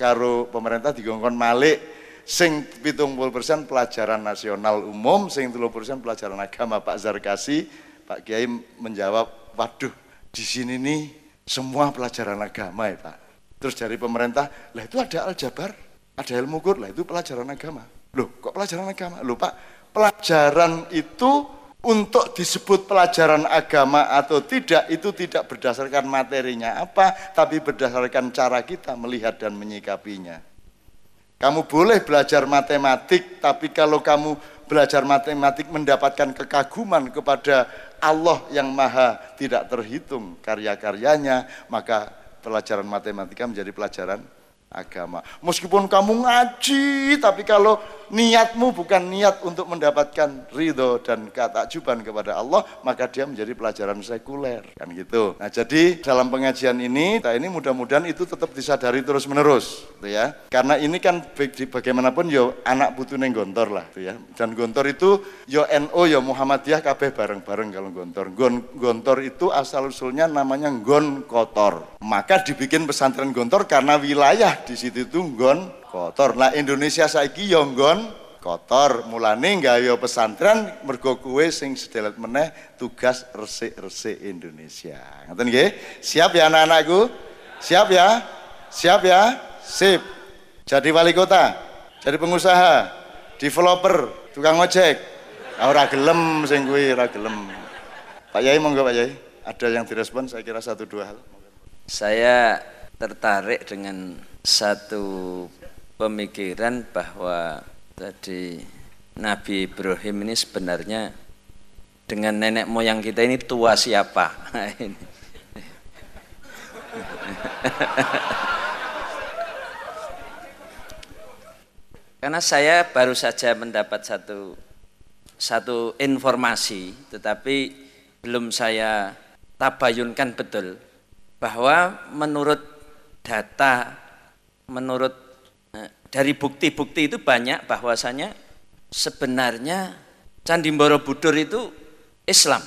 karo pemerintah digongkon malik sing 70 persen pelajaran nasional umum, sing 30 persen pelajaran agama. Pak Zarkasi, Pak Kiai menjawab, waduh di sini nih semua pelajaran agama ya Pak. Terus dari pemerintah, lah itu ada aljabar, ada ilmu Qur'an, itu pelajaran agama. Loh, kok pelajaran agama? Loh Pak, pelajaran itu untuk disebut pelajaran agama atau tidak itu tidak berdasarkan materinya apa, tapi berdasarkan cara kita melihat dan menyikapinya. Kamu boleh belajar matematik, tapi kalau kamu belajar matematik mendapatkan kekaguman kepada Allah yang maha tidak terhitung karya-karyanya, maka pelajaran matematika menjadi pelajaran agama. Meskipun kamu ngaji, tapi kalau niatmu bukan niat untuk mendapatkan ridho dan ketakjuban kepada Allah, maka dia menjadi pelajaran sekuler, kan gitu. Nah, jadi dalam pengajian ini, kita ini mudah-mudahan itu tetap disadari terus-menerus, gitu ya. Karena ini kan bagaimanapun yo anak butuh neng gontor lah, gitu ya. Dan gontor itu yo NO yo ya Muhammadiyah kabeh bareng-bareng kalau gontor. Gon, gontor itu asal usulnya namanya gon kotor. Maka dibikin pesantren gontor karena wilayah di situ itu nggon kotor. Nah Indonesia saiki yo ya nggon kotor. Mulane gawe pesantren mergo kuwe sing sedelet meneh tugas resik-resik Indonesia. Ngoten nggih? Siap ya anak-anakku? Siap ya? Siap ya? Sip. Jadi wali kota, jadi pengusaha, developer, tukang ojek. Ah, ora gelem sing kuwi, ora gelem. Pak Yai monggo Pak Yai. Ada yang direspon saya kira satu dua hal. Saya tertarik dengan satu pemikiran bahwa tadi Nabi Ibrahim ini sebenarnya dengan nenek moyang kita ini tua siapa? Karena saya baru saja mendapat satu satu informasi, tetapi belum saya tabayunkan betul bahwa menurut data menurut eh, dari bukti-bukti itu banyak bahwasanya sebenarnya Candi Borobudur itu Islam.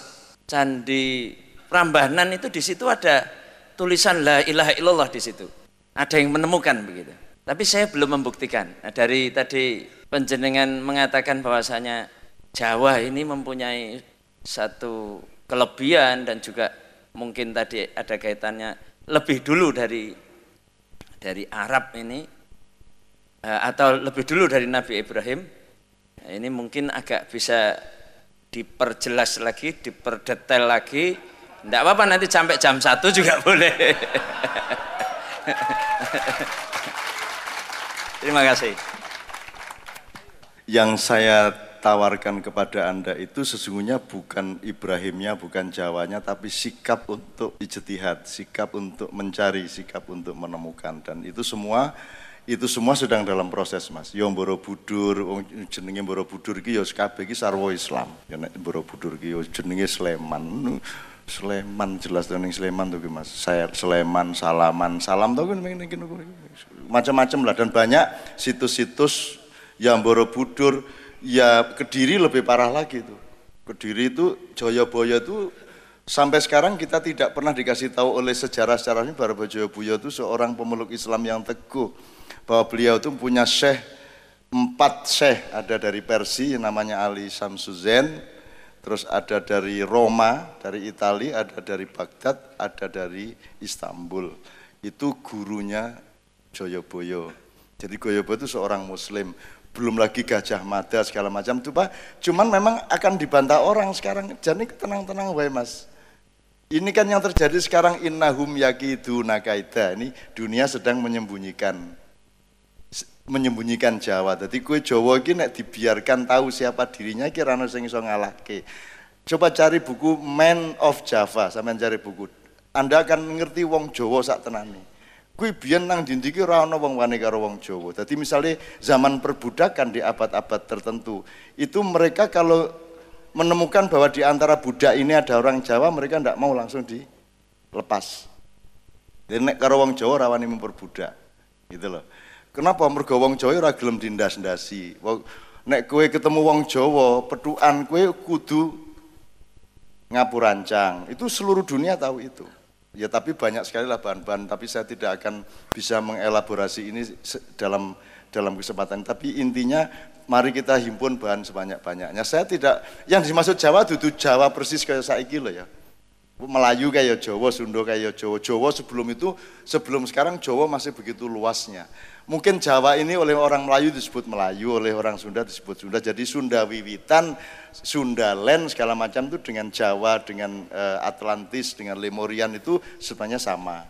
Candi Prambanan itu di situ ada tulisan la ilaha illallah di situ. Ada yang menemukan begitu. Tapi saya belum membuktikan. Nah, dari tadi penjenengan mengatakan bahwasanya Jawa ini mempunyai satu kelebihan dan juga mungkin tadi ada kaitannya lebih dulu dari dari Arab ini eh, atau lebih dulu dari Nabi Ibrahim ini mungkin agak bisa diperjelas lagi, diperdetail lagi. Tidak apa-apa nanti sampai jam satu juga boleh. Terima kasih. Yang saya tawarkan kepada Anda itu sesungguhnya bukan Ibrahimnya, bukan Jawanya, tapi sikap untuk ijtihad, sikap untuk mencari, sikap untuk menemukan. Dan itu semua itu semua sedang dalam proses mas. Yo Borobudur jenenge Borobudur iki yo kabeh iki sarwa Islam. Ya nek Borobudur iki yo jenenge Sleman. Sleman jelas ning Sleman tuh mas. Saya Sleman Salaman. Salam tuh kan macam-macam lah. Dan banyak situs-situs yang Borobudur ya Kediri lebih parah lagi itu. Kediri itu Joyoboyo itu sampai sekarang kita tidak pernah dikasih tahu oleh sejarah-sejarahnya bahwa Joyoboyo itu seorang pemeluk Islam yang teguh. Bahwa beliau itu punya syekh, empat syekh, ada dari Persia namanya Ali Samsuzen, terus ada dari Roma, dari Italia, ada dari Baghdad, ada dari Istanbul. itu gurunya Joyoboyo. Jadi Joyoboyo itu seorang muslim, belum lagi Gajah Mada segala macam itu Pak. Cuman memang akan dibantah orang sekarang. Jadi tenang-tenang wae Mas. Ini kan yang terjadi sekarang innahum yakidu nakaida. Ini dunia sedang menyembunyikan menyembunyikan Jawa. Jadi kue Jawa ini nek dibiarkan tahu siapa dirinya kira ana sing iso. Coba cari buku Man of Java, sampean cari buku. Anda akan ngerti wong Jawa sak tenane. Kui biyen nang dindi ki ora ana wong wani karo wong Jawa. Dadi misalnya zaman perbudakan di abad-abad tertentu, itu mereka kalau menemukan bahwa di antara budak ini ada orang Jawa, mereka tidak mau langsung dilepas. Jadi nek karo wong Jawa rawani memperbudak. Gitu loh. Kenapa mergo wong Jawa ora gelem dindas-ndasi. Nek kowe ketemu wong Jawa, petukan kowe kudu ngapurancang. Itu seluruh dunia tahu itu. Ya tapi banyak sekali lah bahan-bahan, tapi saya tidak akan bisa mengelaborasi ini dalam dalam kesempatan. Tapi intinya mari kita himpun bahan sebanyak-banyaknya. Saya tidak, yang dimaksud Jawa itu Jawa persis kayak saiki loh ya. Melayu kayak Jawa, Sunda kayak Jawa. Jawa sebelum itu, sebelum sekarang Jawa masih begitu luasnya. Mungkin Jawa ini oleh orang Melayu disebut Melayu, oleh orang Sunda disebut Sunda. Jadi Sunda Wiwitan, Sunda Land segala macam itu dengan Jawa, dengan uh, Atlantis, dengan Lemurian itu sebenarnya sama.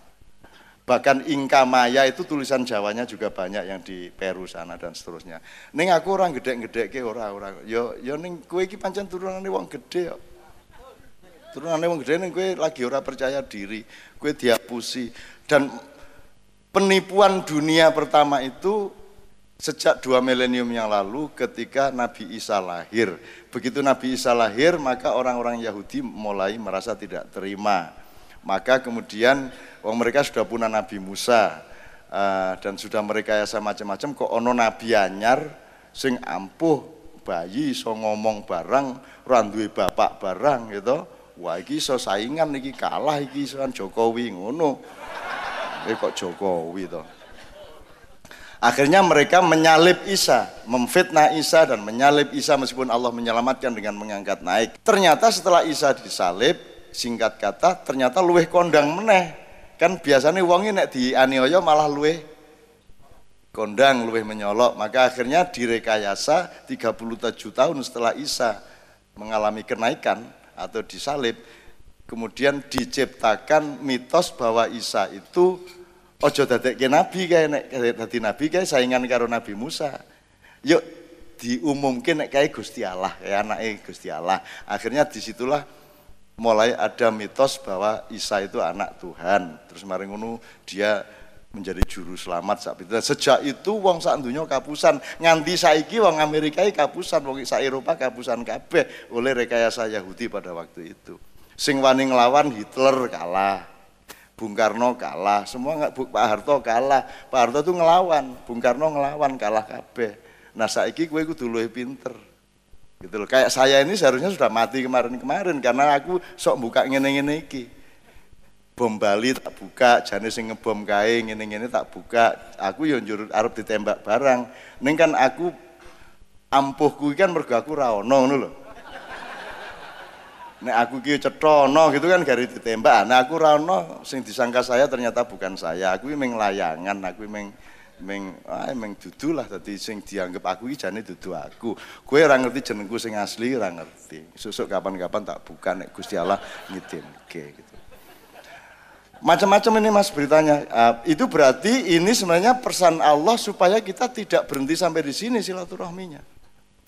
Bahkan Inka Maya itu tulisan Jawanya juga banyak yang di Peru sana dan seterusnya. Ning aku orang gede-gede ke orang orang. Yo yo ning kue iki pancen turunane wong gede yo. Turunane wong gede ning kue lagi ora percaya diri, kue diapusi dan penipuan dunia pertama itu sejak dua milenium yang lalu ketika Nabi Isa lahir. Begitu Nabi Isa lahir, maka orang-orang Yahudi mulai merasa tidak terima. Maka kemudian oh mereka sudah punya Nabi Musa uh, dan sudah mereka ya macam-macam kok ono Nabi anyar sing ampuh bayi so ngomong barang randuwe bapak barang gitu. Wah iki so saingan iki kalah iki so Jokowi ngono eh kok Jokowi toh. Akhirnya mereka menyalib Isa, memfitnah Isa dan menyalib Isa meskipun Allah menyelamatkan dengan mengangkat naik. Ternyata setelah Isa disalib, singkat kata ternyata luweh kondang meneh. Kan biasanya wongi nek di aniaya malah luweh kondang, luweh menyolok. Maka akhirnya direkayasa 37 tahun setelah Isa mengalami kenaikan atau disalib, kemudian diciptakan mitos bahwa Isa itu ojo dadekke nabi kae nek dadi nabi kae saingan karo Nabi Musa. Yuk diumumkan nek Gusti Allah, ya anake Gusti Allah. Akhirnya di situlah mulai ada mitos bahwa Isa itu anak Tuhan. Terus mari ngono dia menjadi juru selamat itu. Sejak itu wong sak dunia kapusan, nganti saiki wong Amerika kapusan, wong sak Eropa kapusan kabeh oleh rekayasa Yahudi pada waktu itu. Sing wani nglawan Hitler kalah. Bung Karno kalah, semua nggak Pak Harto kalah. Pak Harto tuh ngelawan, Bung Karno ngelawan kalah kabeh. Nah saiki kue kudu luwih pinter. Gitu loh. Kayak saya ini seharusnya sudah mati kemarin-kemarin karena aku sok buka ngene-ngene iki. Bom Bali tak buka, jane sing ngebom kae ngene-ngene tak buka. Aku yo njur arep ditembak barang. Ning kan aku ampuhku kan mergo aku ra ono ngono lho. Nek aku ki cetono gitu kan gari ditembak. Nah aku rano sing disangka saya ternyata bukan saya. Aku meng layangan, aku meng meng ah meng dudu lah tadi sing dianggap aku iki jane dudu aku. Kowe ora ngerti jenengku sing asli ora ngerti. Susuk kapan-kapan tak buka nek Gusti Allah ngidinke gitu. Macam-macam ini mas beritanya. Uh, itu berarti ini sebenarnya pesan Allah supaya kita tidak berhenti sampai di sini silaturahminya.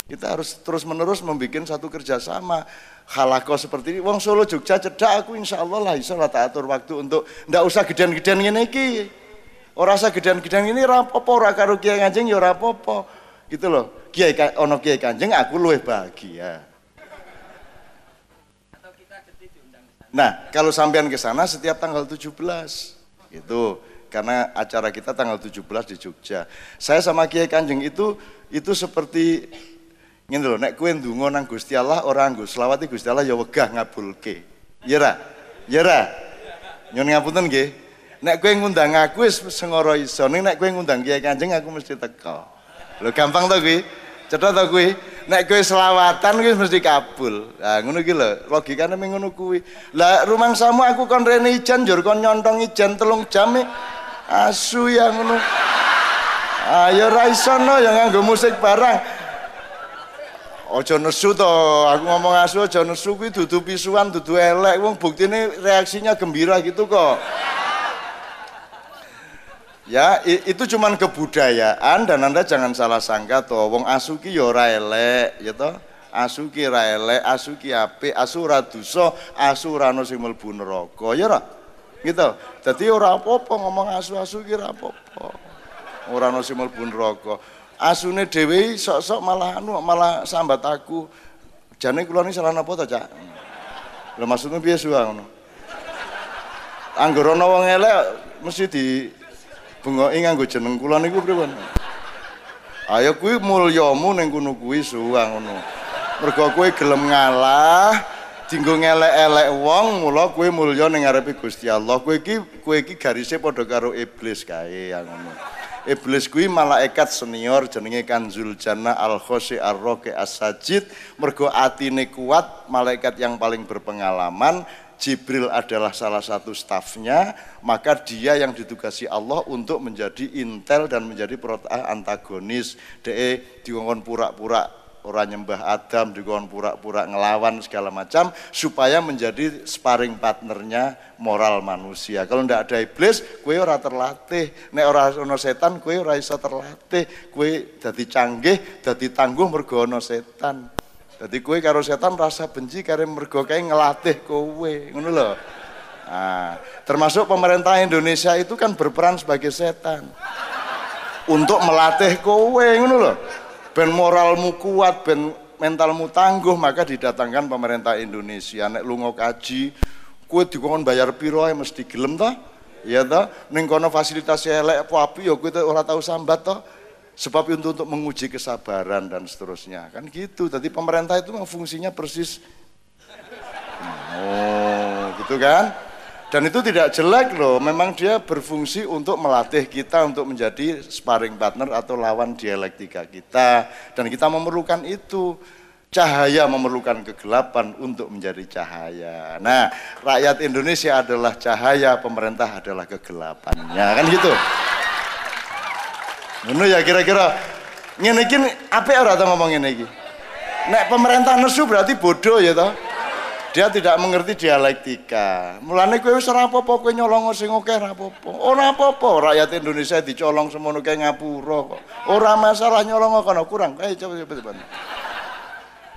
Kita harus terus menerus membuat satu kerjasama halako seperti ini. Wong Solo Jogja cedak aku insya Allah lah insya Allah tak atur waktu untuk ndak usah gedean-gedean ini ki. Orang usah gedean-gedean ini rapopo ora karo kiai kanjeng ya rapopo. Gitu loh. Kiai ono kiai kanjeng aku luwih bahagia. Nah, kalau sampean ke sana setiap tanggal 17 gitu karena acara kita tanggal 17 di Jogja. Saya sama Kiai Kanjeng itu itu seperti Ngene lho, nek kowe ndonga nang Gusti Allah ora nggo selawati Gusti Allah ya wegah ngabulke. Ya ra? Ya ra? Nyun ngapunten nggih. Nek kowe ngundang aku wis sengoro iso, nek kowe ngundang Kiai Kanjeng aku mesti teko. Lho gampang to kuwi? Cetha to kuwi? Nek kowe selawatan kuwi mesti kabul. Lah ngono iki lho, logikane mung ngono. Lah rumangsamu aku kon rene ijan kon nyontong ijan telung jam e Asu yang ngono. Ayo ra iso no yang nganggo musik barang. Ojo nesu to, aku ngomong asu ojo nesu kuwi dudu pisuan, dudu elek. Wong buktine reaksinya gembira gitu kok. Ya, itu cuman kebudayaan dan Anda jangan salah sangka toh. Wong asu ki ya ora elek, ya toh. Asu ki ra elek, asu ki apik, asu ora dosa, asu ora ono sing mlebu neraka. Ya ora? Gitu. Dadi ora apa-apa ngomong asu-asu ki ora apa-apa. Ora ono sing mlebu neraka. Asune dhewe sok-sok malah anu malah sambat aku. Jane kula ni salah napa to, Cak? Lho maksudnya piye suwa ngono? Wong elek mesti di bengoki nganggo jeneng kula niku pripun? Ayo kuwi mulyamu ning kono kuwi suwang ngono. Mergo kowe gelem ngalah, dinggo ngelek-elek wong, mula kowe mulya ning ngarepe Gusti Allah. Kowe iki kowe iki garise karo iblis kae yang ngono. Iblis kuwi malaikat senior jenenge Kanzul Jannah Al Khosi Ar Roke As Sajid mergo atine kuat malaikat yang paling berpengalaman Jibril adalah salah satu stafnya, maka dia yang ditugasi Allah untuk menjadi intel dan menjadi antagonis. De diwongkon pura-pura orang nyembah Adam, diwongkon pura-pura ngelawan segala macam supaya menjadi sparring partnernya moral manusia. Kalau ndak ada iblis, kue ora terlatih. Nek ora ono setan, kue ora iso terlatih. Kue jadi canggih, jadi tangguh mergo setan. Jadi kue karo setan rasa benci karena mergo kae ngelatih kowe, ngono lho. Nah, termasuk pemerintah Indonesia itu kan berperan sebagai setan. Untuk melatih kowe, ngono lho. Ben moralmu kuat, ben mentalmu tangguh, maka didatangkan pemerintah Indonesia. Nek lunga kaji, kue dikon bayar piro mesti gelem toh? Ya toh, ning kono fasilitas elek apa api ya kowe ora tahu sambat toh sebab untuk untuk menguji kesabaran dan seterusnya. Kan gitu. Tadi pemerintah itu memang fungsinya persis. Oh gitu kan? Dan itu tidak jelek loh. Memang dia berfungsi untuk melatih kita untuk menjadi sparring partner atau lawan dialektika kita. Dan kita memerlukan itu. Cahaya memerlukan kegelapan untuk menjadi cahaya. Nah rakyat Indonesia adalah cahaya pemerintah adalah kegelapannya. Kan gitu Ngono ya kira-kira ngene iki apik ora to ngomong ngene iki? Nek pemerintah nesu berarti bodoh ya toh. Dia tidak mengerti dialektika. Mulane kowe wis ora apa-apa kowe nyolong sing akeh ora apa-apa. Ora apa-apa rakyat Indonesia dicolong semono kae ngapura kok. Ora masalah nyolong kono kurang. Eh coba coba coba.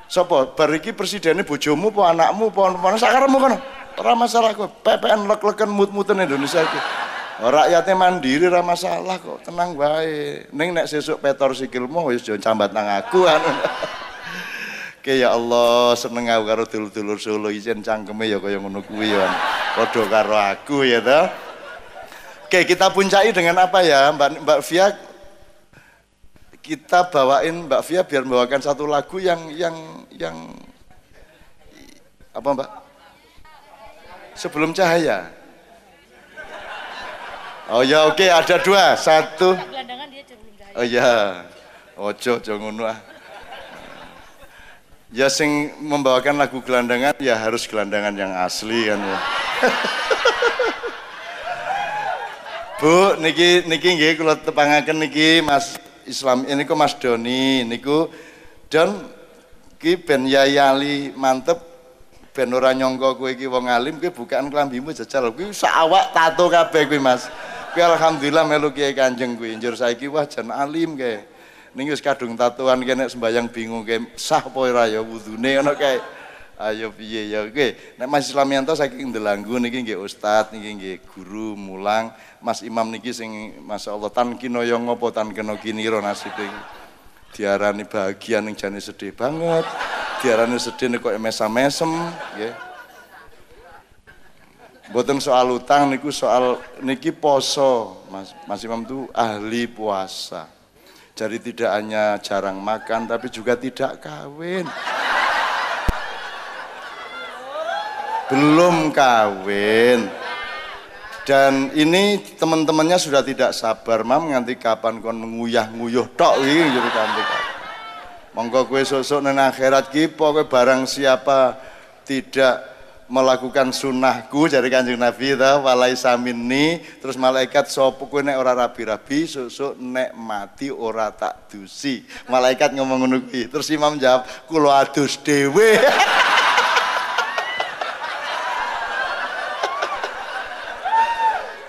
Sopo? Bar iki presidennya bojomu apa anakmu apa mana sakaremu kono. Ora masalah. PPN lek-leken mut-muten Indonesia iki. Rakyatnya mandiri ra masalah kok, tenang wae. Ning nek sesuk petor sikilmu wis cambat nang aku anu. Oke ya Allah, seneng aku karo dulur-dulur Solo ijen cangkeme ya kaya ngono kuwi ya. Padha karo aku ya ta. Oke, kita puncai dengan apa ya, Mbak Mbak Via? Kita bawain Mbak Via biar membawakan satu lagu yang yang yang apa Mbak? Sebelum cahaya. Oh ya oke okay, ada dua. Satu. Oh ya. Ojo ojo ngono ah. Ya sing membawakan lagu gelandangan ya harus gelandangan yang asli kan ya. Bu, niki niki nggih kula tepangaken niki Mas Islam ini kok Mas Doni niku Don ki ben yayali mantep ben ora nyangka kowe iki wong alim kowe bukaan klambimu jajal kuwi sak awak tato kabeh kuwi Mas. Kuwi alhamdulillah melu kiai Kanjeng kuwi. Njur saiki wah jan alim kae. Ning wis kadung tatuan kene sembayang bingung kae sah apa ora ya wudune ngono kae. Ayo piye ya oke. Nek Mas Islamianto saking Delanggu niki nggih ustaz, niki nggih guru mulang. Mas Imam niki sing masyaallah tan kinoyo ngopo tan kena kinira nasib iki. Diarani bahagia ning jane sedih banget. Diarani sedih nek kok mesam-mesem nggih. Buatan soal utang niku soal niki poso. Mas, Mas Imam itu ahli puasa. Jadi tidak hanya jarang makan tapi juga tidak kawin. Belum kawin. Dan ini teman-temannya sudah tidak sabar, Mam, nganti kapan kon nguyah-nguyuh tok iki jadi cantik. Monggo kowe sosok nang akhirat ki pokoke barang siapa tidak melakukan sunnahku dari kanjeng Nabi itu walai samini terus malaikat sopo kowe nek ora rabi-rabi susuk nek mati ora tak dusi malaikat ngomong ngono terus imam jawab kula adus dhewe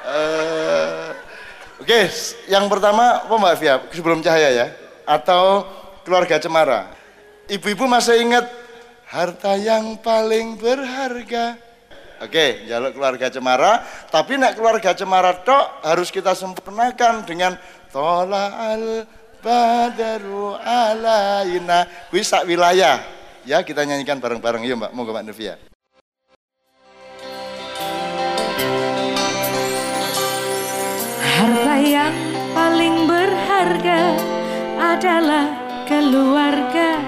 uh, Oke, yang pertama apa Mbak Fia? Sebelum cahaya ya? Atau keluarga cemara? Ibu-ibu masih ingat harta yang paling berharga. Oke, jaluk keluarga cemara, tapi nak keluarga cemara tok harus kita sempurnakan dengan tola al badaru alaina. Kuwi sak wilayah. Ya, kita nyanyikan bareng-bareng yuk Mbak. Moga Mbak Nevia. Harta yang paling berharga adalah keluarga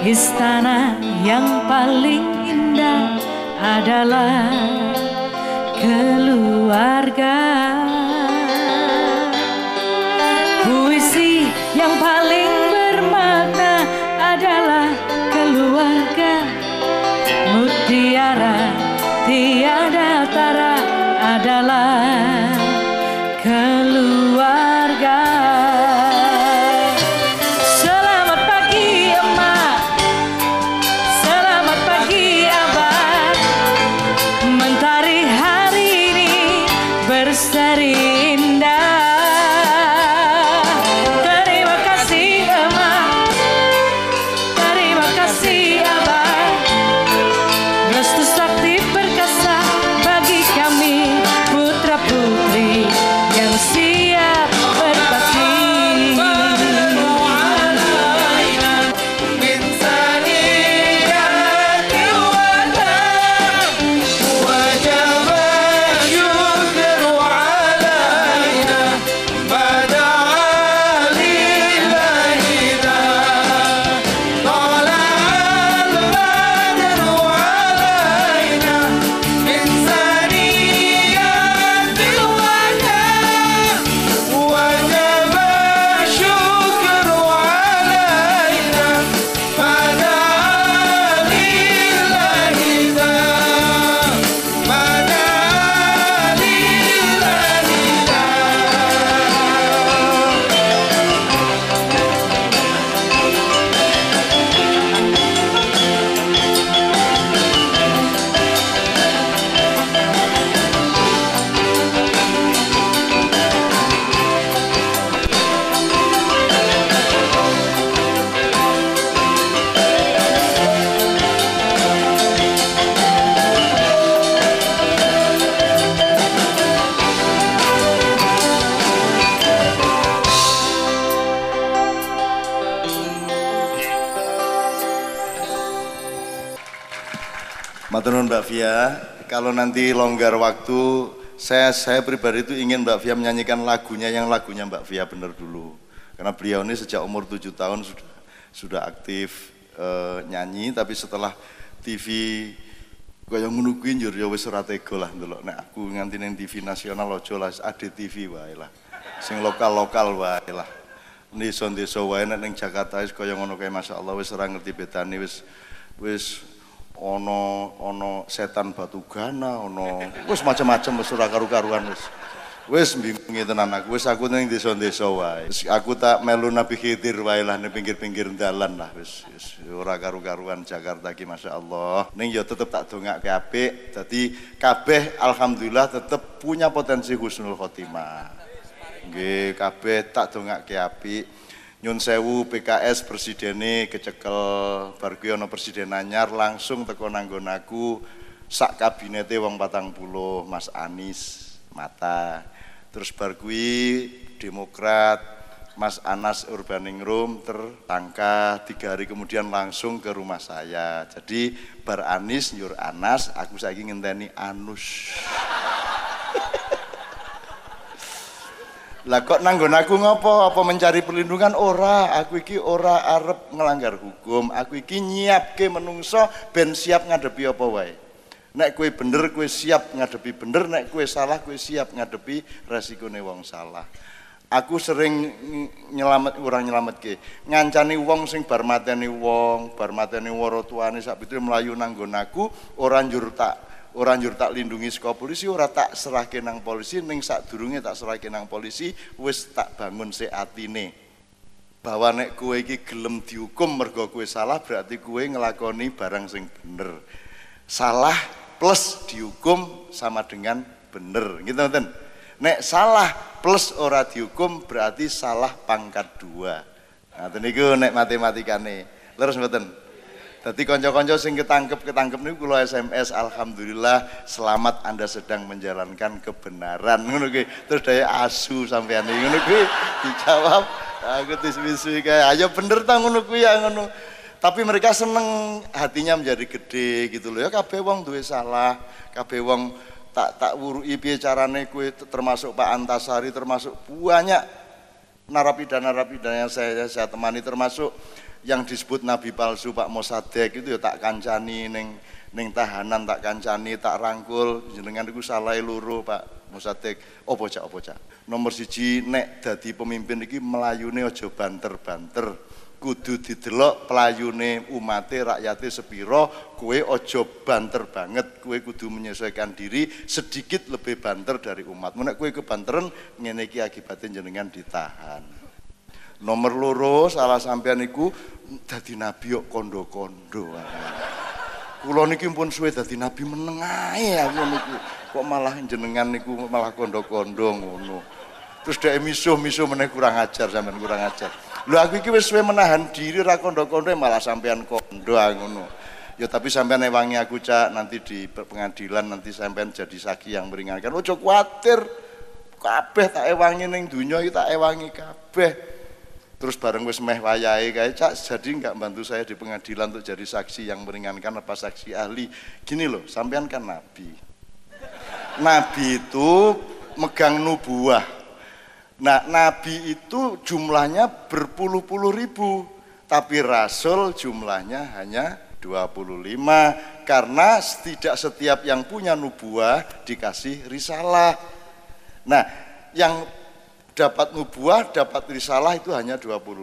Istana yang paling indah adalah keluarga kalau nanti longgar waktu, saya saya pribadi itu ingin Mbak Via menyanyikan lagunya yang lagunya Mbak Via benar dulu. Karena beliau ini sejak umur tujuh tahun sudah sudah aktif e, nyanyi, tapi setelah TV kaya ngono kuwi njur ya wis ora lah ndelok nek aku nganti ning TV nasional aja lah ada TV wae lah. Sing lokal-lokal wae lah. Desa-desa wae nek ning Jakarta wis kaya ngono kae masyaallah wis ora ngerti bedane wis wis ono ono setan batu gana, ono wis macam-macam wis ora karu-karuan wis. Wis bingungi tenan aku, wis aku ning desa-desa wae. Aku tak melu Nabi Khidir wae lah pinggir-pinggir dalan lah wis wis ora karu-karuan Jakarta ki masyaallah. Ning ya tetep tak dongake apik. Dadi kabeh alhamdulillah tetep punya potensi husnul khotimah. Nggih, kabeh tak dongake apik nyun sewu PKS presidene kecekel bar presiden anyar langsung teko nanggon aku sak kabinete wong patang puluh Mas Anis Mata. Terus bar kuwi Demokrat Mas Anas Urbaningrum tertangka tiga hari kemudian langsung ke rumah saya. Jadi bar Anis nyur Anas aku saiki ngenteni Anus Lah kok nanggon aku ngopo? Apa mencari perlindungan? Ora, aku iki ora arep ngelanggar hukum. Aku iki nyiapke menungso ben siap ngadepi apa wae. Nek kue bener, kue siap ngadepi bener. Nek kue salah, kue siap ngadepi resikone wong salah. Aku sering nyelamet orang nyelamet ke ngancani wong sing bar mateni wong, bar mateni woro tuane sak nanggon aku orang njur tak ora njur tak lindungi saka polisi ora tak serahke nang polisi ning sadurunge tak serahke nang polisi wis tak bangun se atine. Bahwa nek kue iki gelem dihukum mergo kue salah berarti kue ngelakoni barang sing bener. Salah plus dihukum sama dengan bener. Gitu nonton nek salah plus ora dihukum berarti salah pangkat dua. Nah niku nek matematikane. Terus mboten Tadi konco-konco sing ketangkep ketangkep nih kulo SMS alhamdulillah selamat Anda sedang menjalankan kebenaran. Ngono terus daya asu sampean ngono kuwi. Dijawab aku tisbisu kayak ayo bener ta ngono kuwi ya ngono. Tapi mereka seneng hatinya menjadi gede gitu loh. Ya kabeh wong duwe salah kabeh wong tak tak wurui piye carane kue termasuk Pak Antasari termasuk banyak narapidana narapidana yang saya saya temani termasuk yang disebut nabi palsu Pak Mosadek itu ya tak kancani neng neng tahanan tak kancani tak rangkul. Jenengan itu salah luru Pak Mosadek. Opo cak opo cak nomor siji nek dadi pemimpin iki melayune aja banter-banter. Kudu didelok pelayune umate rakyate sepiro kue ojo banter banget. Kue kudu menyesuaikan diri sedikit lebih banter dari umat nek kue kebanteran ngene iki akibatnya jenengan ditahan Nomor loro salah sampean niku dadi nabi kondo-kondo. Kula niki pun suwe dadi nabi meneng ae aku niku. Kok malah jenengan niku malah kondo-kondo ngono. Terus dhek misuh-misuh meneh kurang ajar sampean kurang ajar. Lho aku iki wis suwe menahan diri ra kondo-kondo malah sampean kondo ngono. Ya tapi sampean ewangi aku cak nanti di pengadilan nanti sampean jadi saksi yang meringankan. Ojo kuatir. Kabeh tak ewangi ning donya iki tak ewangi kabeh terus bareng wis meh wayahe kae cak jadi nggak bantu saya di pengadilan untuk jadi saksi yang meringankan apa saksi ahli? Gini loh sampean kan nabi. Nabi itu megang nubuah. Nah nabi itu jumlahnya berpuluh-puluh ribu tapi rasul jumlahnya hanya 25 karena tidak setiap yang punya nubuah dikasih risalah. Nah yang dapat nubuah, dapat risalah itu hanya 25.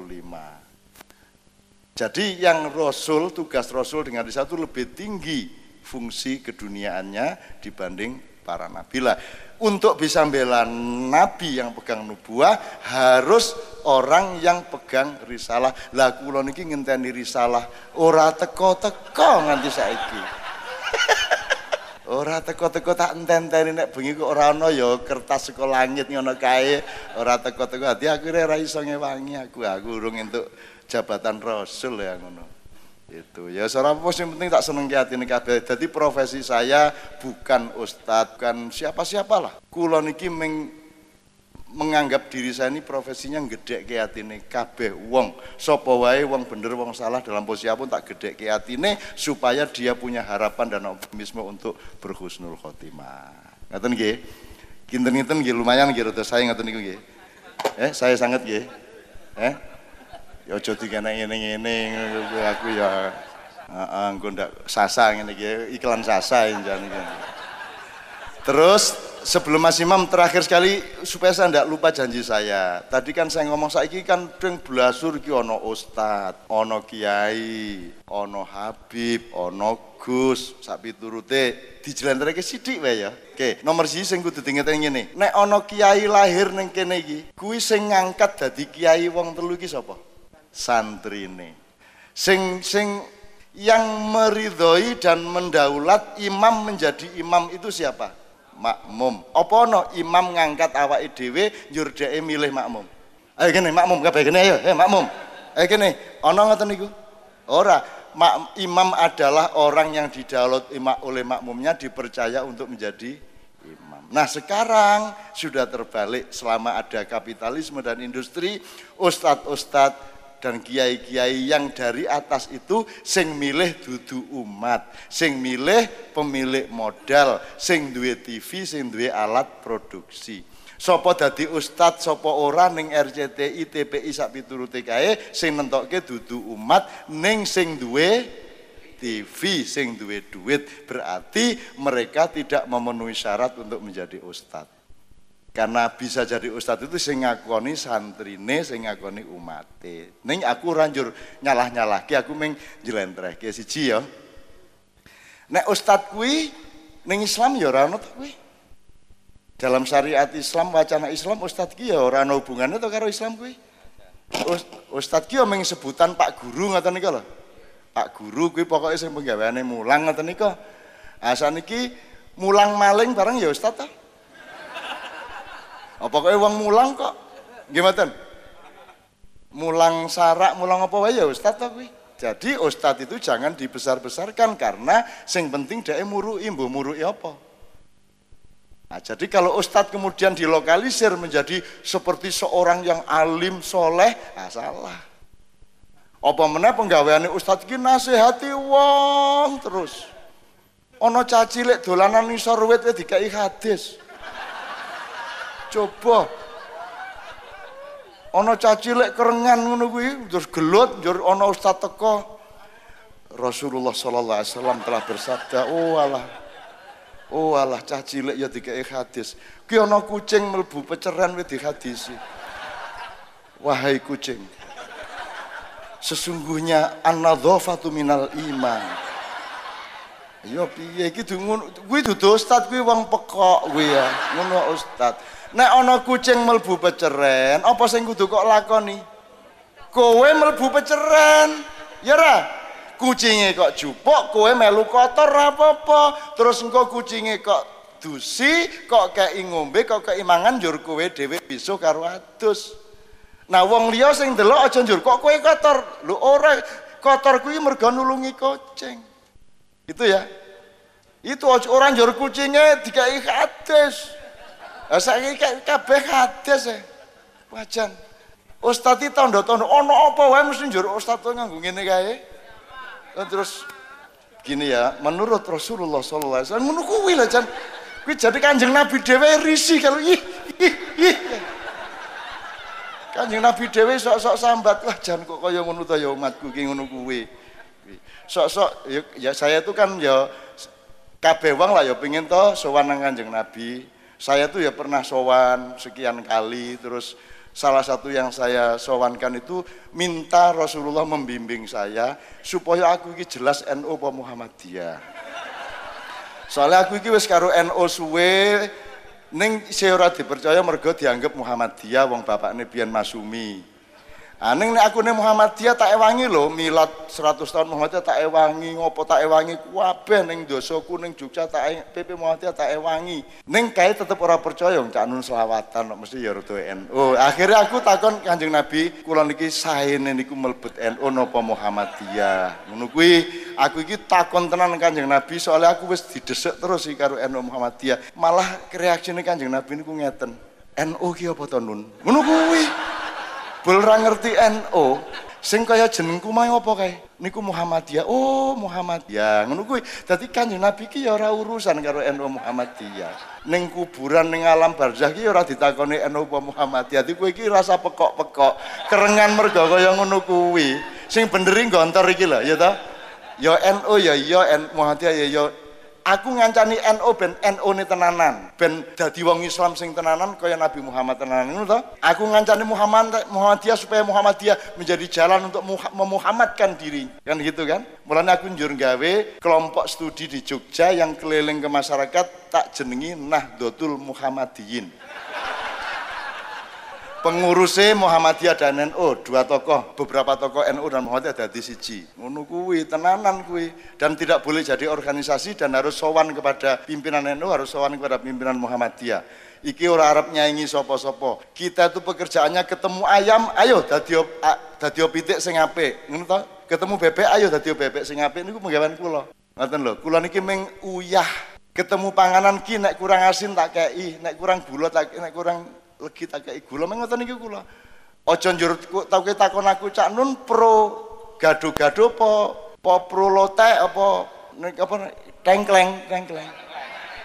Jadi yang Rasul, tugas Rasul dengan risalah itu lebih tinggi fungsi keduniaannya dibanding para nabi lah. Untuk bisa bela nabi yang pegang nubuah harus orang yang pegang risalah. Lah kula niki ngenteni risalah ora teko-teko nganti saiki. Ora teko-teko tak enteni nek bengi kok ora ana ya kertas saka langit ngono kae. Ora teko-teko ati aku ora iso ngewangi aku. Aku urung entuk jabatan rasul ya ngono. Itu ya ora apa sing penting tak seneng ki atine kabeh. Dadi profesi saya bukan ustadz, bukan siapa-siapalah. Kula niki menganggap diri saya ini profesinya gede ke atine. Kabeh wong. Sapa wae wong bener wong salah dalam posisi apa pun tak gede ke atine supaya dia punya harapan dan optimisme untuk berhusnul khotimah. Ngaten nggih? Kinten-kinten nggih lumayan nggih rada saya ngaten niku eh saya sangat nggih. Eh? Ya aja dikene ngene-ngene aku ya. Heeh engko ndak sasa ngene iki iklan sasa jan Terus sebelum Mas Imam terakhir sekali supaya saya tidak lupa janji saya. Tadi kan saya ngomong saiki kan deng blasur ki ono ustad, ono kiai, ono habib, ono gus, sak piturute dijelentreke sithik wae ya. Oke, nomor siji sing kudu diingeten ngene. Nek ono kiai lahir ning kene iki, kuwi sing ngangkat kiai wong telu iki sapa? Santrine. Sing sing yang meridhoi dan mendaulat imam menjadi imam itu siapa? Makmum. Apa ana imam ngangkat awake dhewe njur milih makmum? Ayo kene makmum kabeh kene ayo, eh makmum. Ayo kene, ana ngoten niku? Ora. Mak, imam adalah orang yang didaulat oleh makmumnya dipercaya untuk menjadi imam. Nah sekarang sudah terbalik selama ada kapitalisme dan industri, ustadz-ustadz dan kiai-kiai yang dari atas itu sing milih dudu umat, sing milih pemilik modal, sing duwe TV, sing duwe alat produksi. Sopo dadi ustad, sopo ora ning RCTI, TPI sak piturute kae sing nentokke dudu umat ning sing duwe TV, sing duwe duit. Berarti mereka tidak memenuhi syarat untuk menjadi ustad. Karena bisa jadi ustadz itu sing ngakoni santrine, sing ngakoni umate. Ning aku ranjur nyalah-nyalahke aku meng jlentrehke siji ya. Nek ustadz kuwi ning Islam ya ora ono. Dalam syariat Islam, wacana Islam ustadz ki ya ora ana hubungannya to karo Islam kuwi. Ustadz ki ya sebutan Pak Guru ngoten nika lho. Pak Guru kuwi pokoke sing penggaweane mulang ngoten nika. Asan iki mulang maling bareng ya ustadz ta. Apa kok wong mulang kok? Nggih? Mulang sarak, mulang apa wae ya ustaz. Jadi ustadz itu jangan dibesar-besarkan karena sing penting dia murui, mbuh murui apa. Nah, jadi kalau ustadz kemudian dilokalisir menjadi seperti seorang yang alim, soleh, nah salah. Apa meneh penggaweane ustadz iki nasihati wong terus. Ana cacilik dolanan ngisor wit dikai hadis. Coba. Ana caci lek kerengan ngono kuwi terus gelut njur ana ustaz teko. Rasulullah sallallahu alaihi wasallam telah bersabda, "Oh Allah. Oh Allah cah cilik ya dikei hadis. Ki ana kucing mlebu peceran wis dihadisi. Wahai kucing. Sesungguhnya an-nadzafatu minal iman. Ya piye iki ngono kuwi dudu ustaz kuwi wong pekok kuwi ya. Ngono ustaz. Nek ana kucing melbu peceren, apa sing kudu kok lakoni? Kowe melbu peceren. Ya ra? Kucinge kok jupuk, kowe melu kotor apa-apa. Terus engko kucinge kok dusi, kok kei ngombe, kok kei mangan njur kowe dhewe bisa karo adus. Nah wong liya sing delok aja njur kok kowe kotor. Lho ora kotor kuwi mergo nulungi kucing. Itu ya. Itu orang njur kucinge dikai hadis. Lah saiki kabeh hadis e. Wajan. Ustaz iki tanda-tanda ana apa wae mesti njur ustaz nganggo ngene kae. Terus gini ya, menurut Rasulullah sallallahu alaihi wasallam ngono kuwi lah jan. Kuwi jadi Kanjeng Nabi dhewe risi kalau ih ih ih. Kanjeng Nabi dhewe sok-sok sambat, wah jan kok kaya ngono ta ya umatku ki ngono kuwi. Sok-sok ya, ya saya itu kan ya kabeh wong lah ya pengin to sowan nang Kanjeng Nabi. Saya tuh ya pernah sowan sekian kali, terus salah satu yang saya sowankan itu minta Rasulullah membimbing saya supaya aku ini jelas NU NO apa Muhammadiyah. Soalnya aku ini wis karo NU NO suwe ning saya dipercaya mergo dianggap Muhammadiyah wong bapakne biyen Masumi. Aneh nek aku nih Muhammadiyah tak ewangi lho, milad 100 tahun Muhammadiyah tak ewangi, ngopo tak ewangi kabeh ning dosaku ning Jogja tak e, PP Muhammadiyah tak ewangi. Ning kae tetep ora percaya cak nun selawatan mesti ya rada NU. Akhirnya aku takon Kanjeng Nabi, kula niki saene niku mlebet NU napa Muhammadiyah. Ngono kuwi aku iki takon tenan Kanjeng Nabi soalnya aku wis didesek terus iki karo NU Muhammadiyah. Malah reaksine Kanjeng Nabi niku ngeten. NU ki apa to nun? Ngono kuwi bol ra ngerti NO sing kaya jenengku mau apa kae? Niku Muhammadiyah. Oh Muhammadiyah. Ngono kuwi. Dadi kanjeng Nabi ki ya ora urusan karo NO Muhammadiyah. Ning kuburan ning alam barzah ki ya ora ditakoni NO apa Muhammadiyah. Dadi kowe iki rasa pekok-pekok kerengan mergo kaya ngono kuwi. Sing beneri gontor iki lho ya ta? Ya NO ya ya Muhammadiyah ya ya aku ngancani NO ben NO ini tenanan. Ben dadi wong Islam sing tenanan kaya Nabi Muhammad tenanan ngono aku ngancani Muhammad Muhammadiyah supaya Muhammadiyah menjadi jalan untuk memuhammadkan diri. Kan gitu kan? Mulanya aku njur gawe kelompok studi di Jogja yang keliling ke masyarakat tak jenengi Nahdlatul Muhammadiyin pengurusnya Muhammadiyah dan NU dua tokoh beberapa tokoh NU dan Muhammadiyah di siji. Ngono kuwi tenanan kuwi. Dan tidak boleh jadi organisasi dan harus sowan kepada pimpinan NU harus sowan kepada pimpinan Muhammadiyah. Iki ora arep nyaingi sopo-sopo kita itu pekerjaannya ketemu ayam ayo dadi dadi pitik sing apik. Ngono ketemu bebek ayo dadi bebek sing apik. Niku penggawean kula. Ngoten lho kula niki ming uyah. Ketemu panganan ki nek kurang asin tak kei nek kurang gula tak nek kurang legi tak kei gula meng ngoten iki kula. Aja njur tau takon aku Cak Nun pro gado-gado apa pro lote apa apa tengkleng tengkleng.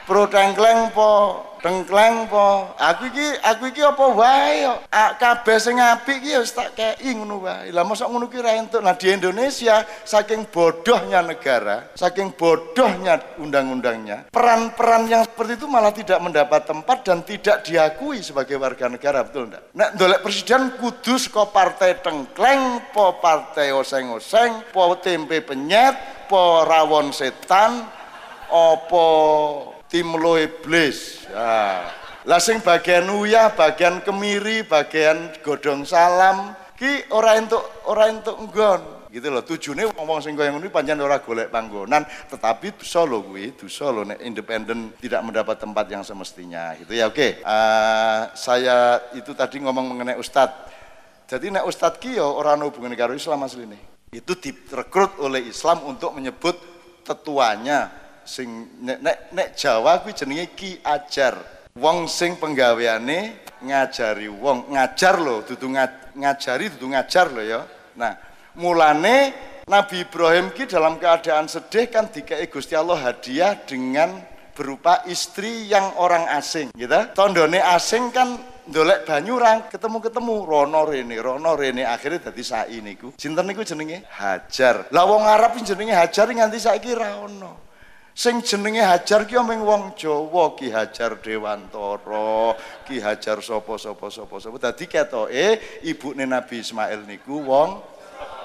Pro tengkleng po, tengkleng po. Aku iki aku iki apa wae kok. Ah, Kabeh sing apik iki ya wis tak kei ngono wae. Lah mosok ngono ki ra entuk. Nah di Indonesia saking bodohnya negara, saking bodohnya undang-undangnya, peran-peran yang seperti itu malah tidak mendapat tempat dan tidak diakui sebagai warga negara, betul enggak? Nek ndolek presiden kudu saka partai tengkleng, po partai oseng-oseng, po tempe penyet, po rawon setan, opo timlo iblis. Ya. Lah sing bagian uyah, bagian kemiri, bagian godong salam ki ora entuk ora entuk nggon. Gitu loh, tujuannya ngomong sing kaya ngono pancen ora golek panggonan, tetapi lho kuwi, dosa lho nek independen tidak mendapat tempat yang semestinya. Gitu ya, oke. Eh, saya itu tadi ngomong mengenai ustadz. Jadi nek ustadz ki yo ora ono hubungan karo Islam asline. Itu direkrut oleh Islam untuk menyebut tetuanya sing nek nek, nek Jawa kuwi jenenge Ki Ajar. Wong sing penggaweane ngajari wong, ngajar lho, dudu nga- ngajari dudu ngajar lho ya. Nah, mulane Nabi Ibrahim ki dalam keadaan sedih kan dikei Gusti Allah hadiah dengan berupa istri yang orang asing gitu. Tondone asing kan ndolek banyu rang ketemu-ketemu rono rene rono rene akhirnya dadi sai niku. Sinten niku jenenge Hajar. Lah wong Arab jenenge Hajar nganti saiki ra ono. Sing jenenge Hajar ki omeng wong Jawa Ki Hajar Dewantara, Ki Hajar sapa sapa sapa sapa. Dadi ketoke ibune Nabi Ismail niku wong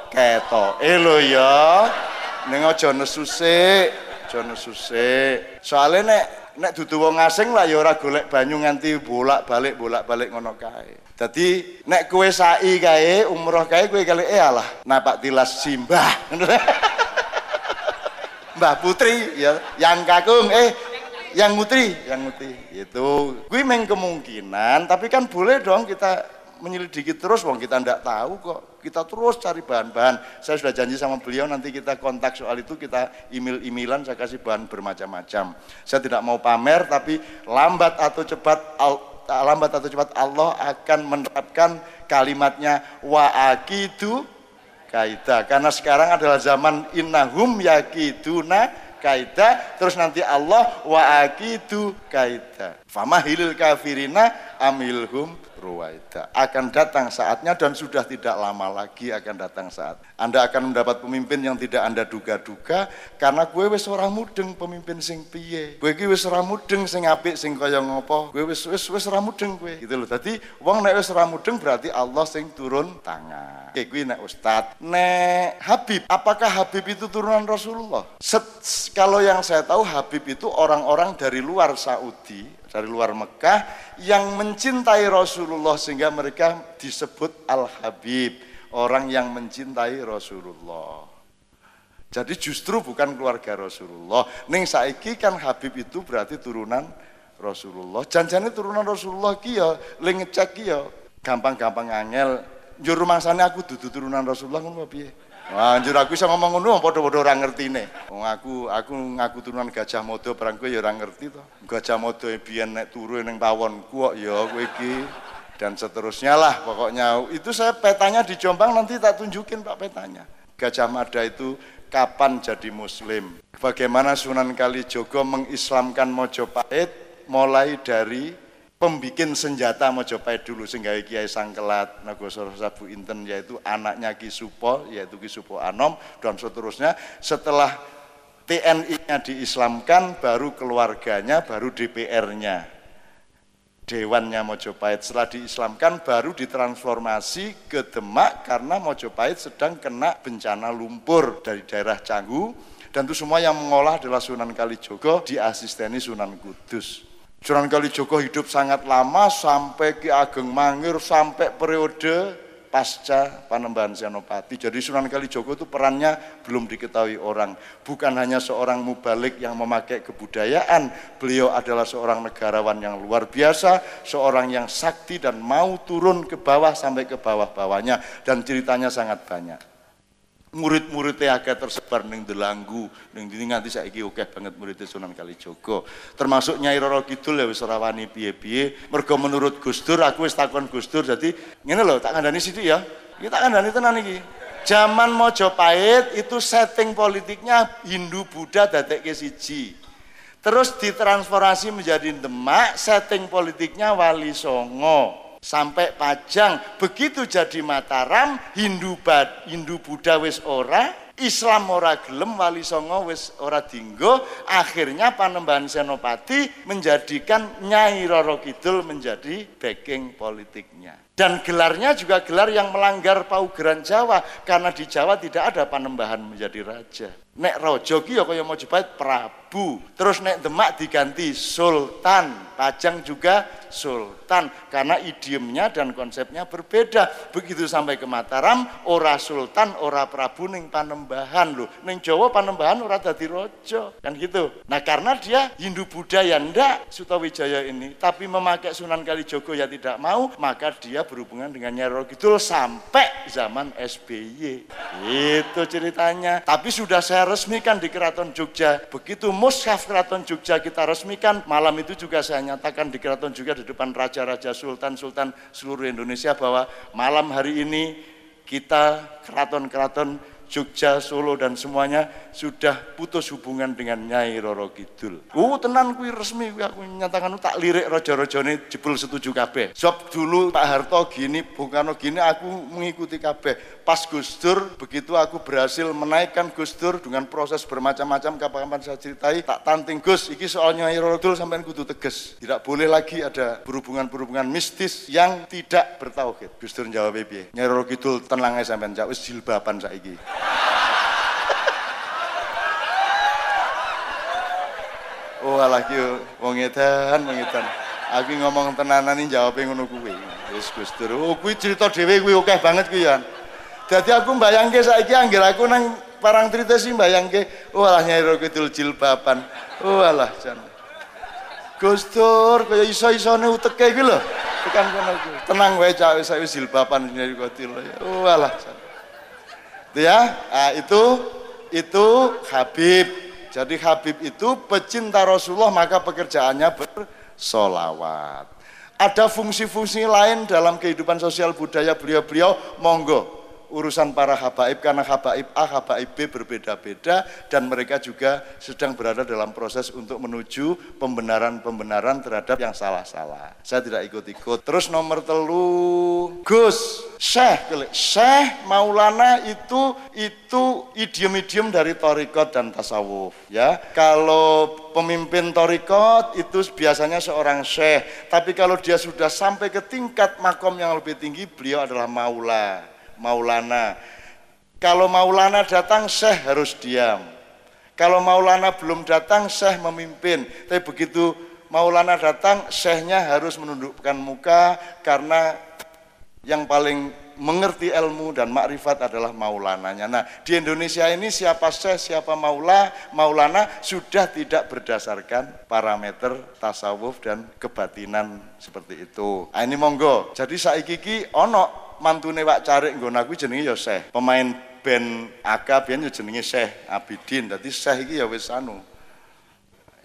ketoke lho ya. Ning aja nesu sik, aja nesu. Soale nek nek dudu wong asing lah ya ora golek banyu nganti bolak-balik bolak-balik ngono kae. Dadi nek kowe sai kae umroh kae kowe kali eh alah napak tilas simbah. Mbah Putri ya yang kakung eh yang Mutri yang Mutri itu gue meng kemungkinan tapi kan boleh dong kita menyelidiki terus wong kita ndak tahu kok. Kita terus cari bahan-bahan. Saya sudah janji sama beliau nanti kita kontak soal itu kita email-emailan saya kasih bahan bermacam-macam. Saya tidak mau pamer tapi lambat atau cepat al- lambat atau cepat Allah akan menerapkan kalimatnya wa akidu kaida. Karena sekarang adalah zaman innahum yakiduna kaida. Terus nanti Allah wa akidu kaida. Famahilil kafirina amilhum ruwaida. Akan datang saatnya dan sudah tidak lama lagi akan datang saat. Anda akan mendapat pemimpin yang tidak Anda duga-duga karena gue wis ora mudeng pemimpin sing piye. Gue iki wis ora mudeng sing apik sing kaya ngopo. Gue wis wis wis ora mudeng gue. Gitu loh. Tadi wong nek wis ora mudeng berarti Allah sing turun tangan. Oke, gue nek Ustad. Nek Habib, apakah Habib itu turunan Rasulullah? Set- kalau yang saya tahu Habib itu orang-orang dari luar Saudi, dari luar Mekah yang mencintai Rasulullah sehingga mereka disebut Al-Habib, orang yang mencintai Rasulullah. Jadi justru bukan keluarga Rasulullah. Ning saiki kan Habib itu berarti turunan Rasulullah. Janjane turunan Rasulullah ki ya ling ngecek ki ya gampang-gampang angel. Rumangsane aku dudu turunan Rasulullah ngono piye? Wah, njur aku iso ngomong ngono padha-padha ora ngertine. Wong aku aku ngaku turunan Gajah Mada barang kowe ya ora ngerti to. Gajah Mada biyen nek turu ning pawonku kok ya kowe iki dan seterusnya lah pokoknya itu saya petanya di Jombang nanti tak tunjukin Pak petanya Gajah Mada itu kapan jadi muslim bagaimana Sunan Kalijogo mengislamkan Mojopahit mulai dari pembikin senjata Mojopahit dulu sehingga Kiai Sangkelat Nagosoro Sabu Inten yaitu anaknya Ki Supo yaitu Ki Supo Anom dan seterusnya. Setelah TNI-nya diislamkan baru keluarganya baru DPR-nya Dewannya Mojopahit setelah diislamkan baru ditransformasi ke Demak karena Mojopahit sedang kena bencana lumpur dari daerah Canggu. Dan itu semua yang mengolah adalah Sunan Kalijogo diasisteni Sunan Kudus. Sunan Kalijogo hidup sangat lama sampai Ki Ageng Mangir sampai periode pasca Panembahan Senopati. Jadi Sunan Kalijogo itu perannya belum diketahui orang. Bukan hanya seorang mubalik yang memakai kebudayaan, beliau adalah seorang negarawan yang luar biasa, seorang yang sakti dan mau turun ke bawah sampai ke bawah-bawahnya dan ceritanya sangat banyak. Murid-muridnya akeh tersebar ning Delanggu, ning dini nganti saiki akeh banget muridnya Sunan Kalijogo. Termasuk Nyai Roro Kidul ya wis ora piye-piye. Mergo menurut Gus Dur, aku wis takon Gus Dur, dadi ngene lho, tak kandhani sithik ya. Iki tak kandhani tenan iki. Zaman Mojopahit itu setting politiknya Hindu Buddha dadekke siji. Terus ditransformasi menjadi Demak, setting politiknya Wali Songo sampai Pajang. Begitu jadi Mataram, Hindu Bad, Hindu Buddha wis ora, Islam ora gelem, Wali Songo wis ora dinggo, akhirnya Panembahan Senopati menjadikan Nyai Roro Kidul menjadi backing politiknya. Dan gelarnya juga gelar yang melanggar paugeran Jawa karena di Jawa tidak ada Panembahan menjadi raja. Nek rojo ki ya kaya Majapahit Prabu. Terus nek Demak diganti Sultan, Pajang juga Sultan karena idiomnya dan konsepnya berbeda. Begitu sampai ke Mataram, ora Sultan, ora Prabu ning Panembahan lho. Ning Jawa Panembahan ora dadi rojo, kan gitu. Nah, karena dia Hindu Buddha ya ndak Sutawijaya ini, tapi memakai Sunan Kalijogo ya tidak mau, maka dia berhubungan dengan Nyai Roro Kidul sampai zaman SBY. Itu ceritanya. Tapi sudah saya resmikan di Keraton Jogja. Begitu mushaf Keraton Jogja kita resmikan, malam itu juga saya nyatakan di Keraton Jogja di depan raja-raja sultan-sultan seluruh Indonesia bahwa malam hari ini kita keraton-keraton Jogja, Solo dan semuanya sudah putus hubungan dengan Nyai Roro Kidul. Oh tenan kuwi resmi kuwi aku nyatakan tak lirik raja-rajane jebul setuju kabeh. Sebab dulu Pak Harto gini, Bung Karno gini aku mengikuti kabeh. Pas Gus Dur begitu aku berhasil menaikkan Gus Dur dengan proses bermacam-macam kapan-kapan saya ceritai tak tanting Gus iki soalnya Nyai Roro Kidul sampai kudu tegas. Tidak boleh lagi ada berhubungan-berhubungan mistis yang tidak bertauhid. Gus Dur jawab piye? Nyai Roro Kidul tenang ae sampean cak wis jilbaban saiki. Oh alah ki wong edan, wong edan. Aku ngomong tenanan iki jawabe ngono kuwi. Wis Gus Dur. Oh kuwi cerita dhewe kuwi akeh banget kuwi ya. Dadi aku mbayangke saiki angger aku nang parang trite sih mbayangke oh alah Nyai Kidul jilbaban. Oh alah jan. Gus Dur kaya iso-isone uteke iki lho. Tekan kono kuwi. Tenang wae cak wis jilbaban Nyai Kidul. Oh alah jan. Itu ya, nah, itu itu Habib. Jadi Habib itu pecinta Rasulullah maka pekerjaannya bersolawat. Ada fungsi-fungsi lain dalam kehidupan sosial budaya beliau-beliau, monggo urusan para habaib karena habaib A, habaib B berbeda-beda dan mereka juga sedang berada dalam proses untuk menuju pembenaran-pembenaran terhadap yang salah-salah. Saya tidak ikut-ikut. Terus nomor telu, Gus, Syekh, Syekh Maulana itu itu idiom-idiom dari torikot dan tasawuf. Ya, kalau pemimpin torikot itu biasanya seorang syekh, tapi kalau dia sudah sampai ke tingkat makom yang lebih tinggi, beliau adalah maula. Maulana. Kalau Maulana datang, Syekh harus diam. Kalau Maulana belum datang, Syekh memimpin. Tapi begitu Maulana datang, Syekhnya harus menundukkan muka karena yang paling mengerti ilmu dan makrifat adalah maulananya. Nah, di Indonesia ini siapa syekh, siapa maula, maulana sudah tidak berdasarkan parameter tasawuf dan kebatinan seperti itu. Nah, ini monggo. Jadi saiki iki ono mantune Wak Carik nggon aku jenenge ya Syekh. Pemain band Aka biyen ya jenenge Syekh Abidin. Dadi Syekh iki ya wis anu.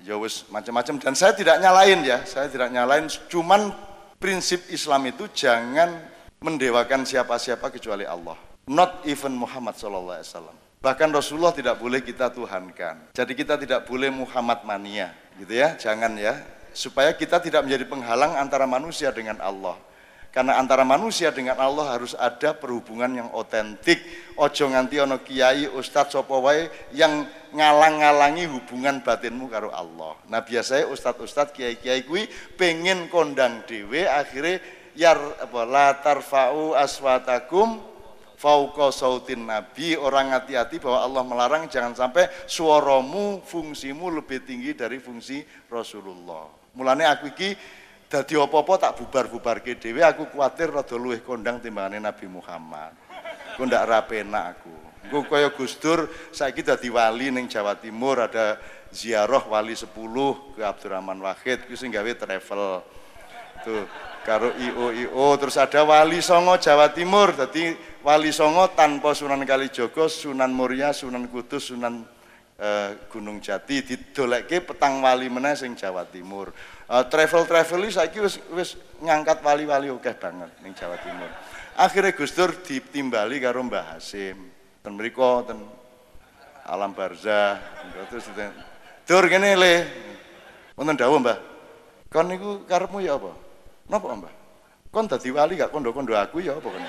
Ya wis macam-macam dan saya tidak nyalain ya, saya tidak nyalain cuman prinsip Islam itu jangan mendewakan siapa-siapa kecuali Allah. Not even Muhammad sallallahu alaihi wasallam. Bahkan Rasulullah tidak boleh kita tuhankan. Jadi kita tidak boleh Muhammad mania, gitu ya. Jangan ya, supaya kita tidak menjadi penghalang antara manusia dengan Allah. Karena antara manusia dengan Allah harus ada perhubungan yang otentik. Ojo nganti ono kiai, ustadz, sopo wae yang ngalang-ngalangi hubungan batinmu karo Allah. Nah biasanya ustadz-ustadz, kiai-kiai kui pengen kondang dewe akhirnya yar apa la tarfa'u aswatakum fauqa sautin nabi orang hati-hati bahwa Allah melarang jangan sampai suaramu fungsimu lebih tinggi dari fungsi Rasulullah. Mulane aku iki Dadi apa-apa tak bubar-bubarke dhewe aku kuatir rada luwih kondang timbangane Nabi Muhammad. Ku ndak rapenak aku. Engko kaya Gus Dur saiki dadi wali ning Jawa Timur ada ziarah wali 10 ke Abdurrahman Wahid ku sing gawe travel. Tuh karo IO IO terus ada wali songo Jawa Timur dadi wali songo tanpa Sunan Kalijogo, Sunan Muria, Sunan Kudus, Sunan eh, Gunung Jati didolekke petang wali meneh sing Jawa Timur. Uh, travel-travel iki saiki wis wis ngangkat wali-wali akeh banget ning Jawa Timur. Akhirnya Gus Dur ditimbali karo Mbah Hasim. Ten mriku ten Alam Barzah terus Dur kene le Wonten dawuh, Mbah. Kon niku karepmu ya apa? Napa, Mbah? Kon dadi wali gak kondo-kondo aku ya apa kon?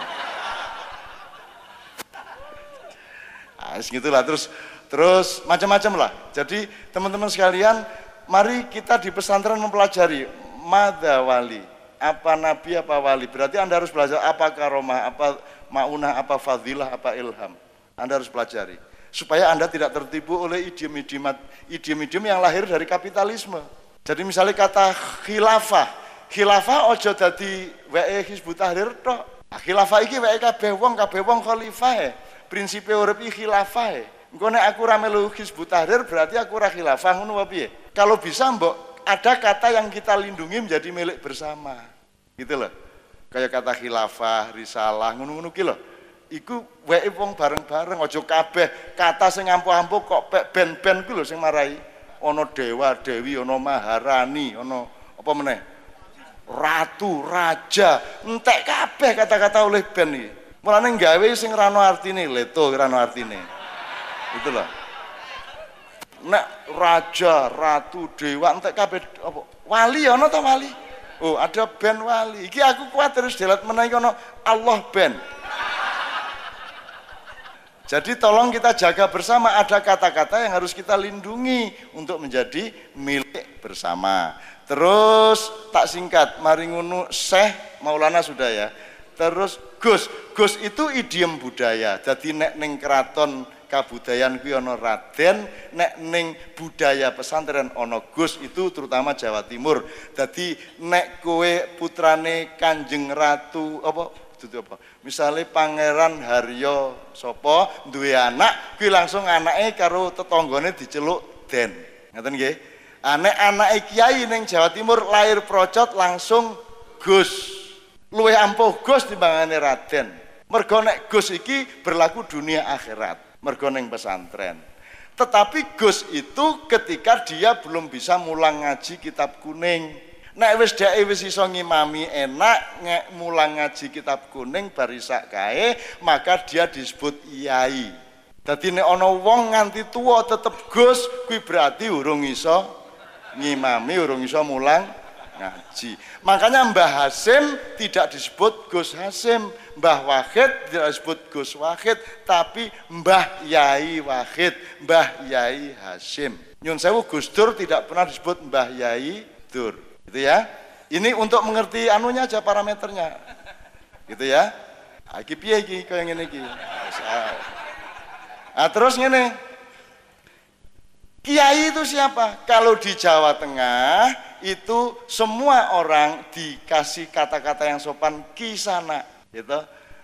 Ah, gitulah terus terus macam-macam lah. Jadi teman-teman sekalian, mari kita di pesantren mempelajari mada wali, apa nabi apa wali. Berarti Anda harus belajar apa karomah, apa maunah, apa fadilah, apa ilham. Anda harus pelajari supaya Anda tidak tertipu oleh idiom-idiom idiom-idiom yang lahir dari kapitalisme. Jadi misalnya kata khilafah, khilafah ojo dadi wae Hizbut Tahrir tok. Nah, khilafah iki wae kabeh wong kabeh wong khalifah e. Prinsipe urip iki khilafah e. Engko nek aku ra melu Hizbut Tahrir berarti aku ra khilafah ngono apa piye? Kalau bisa mbok ada kata yang kita lindungi menjadi milik bersama. Gitu loh. Kayak kata khilafah, risalah, ngono-ngono ki lho iku wae wong bareng-bareng aja kabeh kata sing ampuh-ampuh kok ben-ben ku lho sing marai ana dewa dewi ana maharani ana apa meneh? Ratu raja. Entek kabeh kata-kata oleh ben iki. Mulane gawe sing ra ono artine leto ra ono artine. Itu loh nek raja ratu dewa entek kabeh apa wali ana ta wali oh ada ben wali iki aku kuat terus delat menawi ana Allah ben jadi tolong kita jaga bersama ada kata-kata yang harus kita lindungi untuk menjadi milik bersama. Terus tak singkat, mari ngunu Syekh Maulana sudah ya. Terus Gus, Gus itu idiom budaya. Jadi nek ning keraton kabudayan kuwi ana Raden, nek ning budaya pesantren ana Gus itu terutama Jawa Timur. Jadi nek kowe putrane Kanjeng Ratu apa dudu apa? Misale Pangeran Haryo sapa duwe anak, kuwi langsung anake karo tetanggane diceluk Den. Ngoten nggih. Anek anake kiai ning Jawa Timur lahir procot langsung Gus. Luwih ampuh Gus timbangane Raden. Mergo nek Gus iki berlaku dunia akhirat. Mergo ning pesantren. Tetapi Gus itu ketika dia belum bisa mulang ngaji kitab kuning Nek wis dhek wis iso ngimami enak ngek mulang ngaji kitab kuning barisak kae, maka dia disebut yai. Dadi nek ana wong nganti tua tetep Gus, kuwi berarti urung iso ngimami, urung iso mulang ngaji. Makanya Mbah Hasim tidak disebut Gus Hasim, Mbah Wahid tidak disebut Gus Wahid, tapi Mbah Yai Wahid, Mbah Yai Hasim. Nyun sewu Gus Dur tidak pernah disebut Mbah Yai Dur. Gitu ya. Ini untuk mengerti anunya aja parameternya. Gitu ya. Ah, iki piye iki kaya ngene iki. Nah, terus ngene. Kiai itu siapa? Kalau di Jawa Tengah itu semua orang dikasih kata-kata yang sopan kisana, gitu.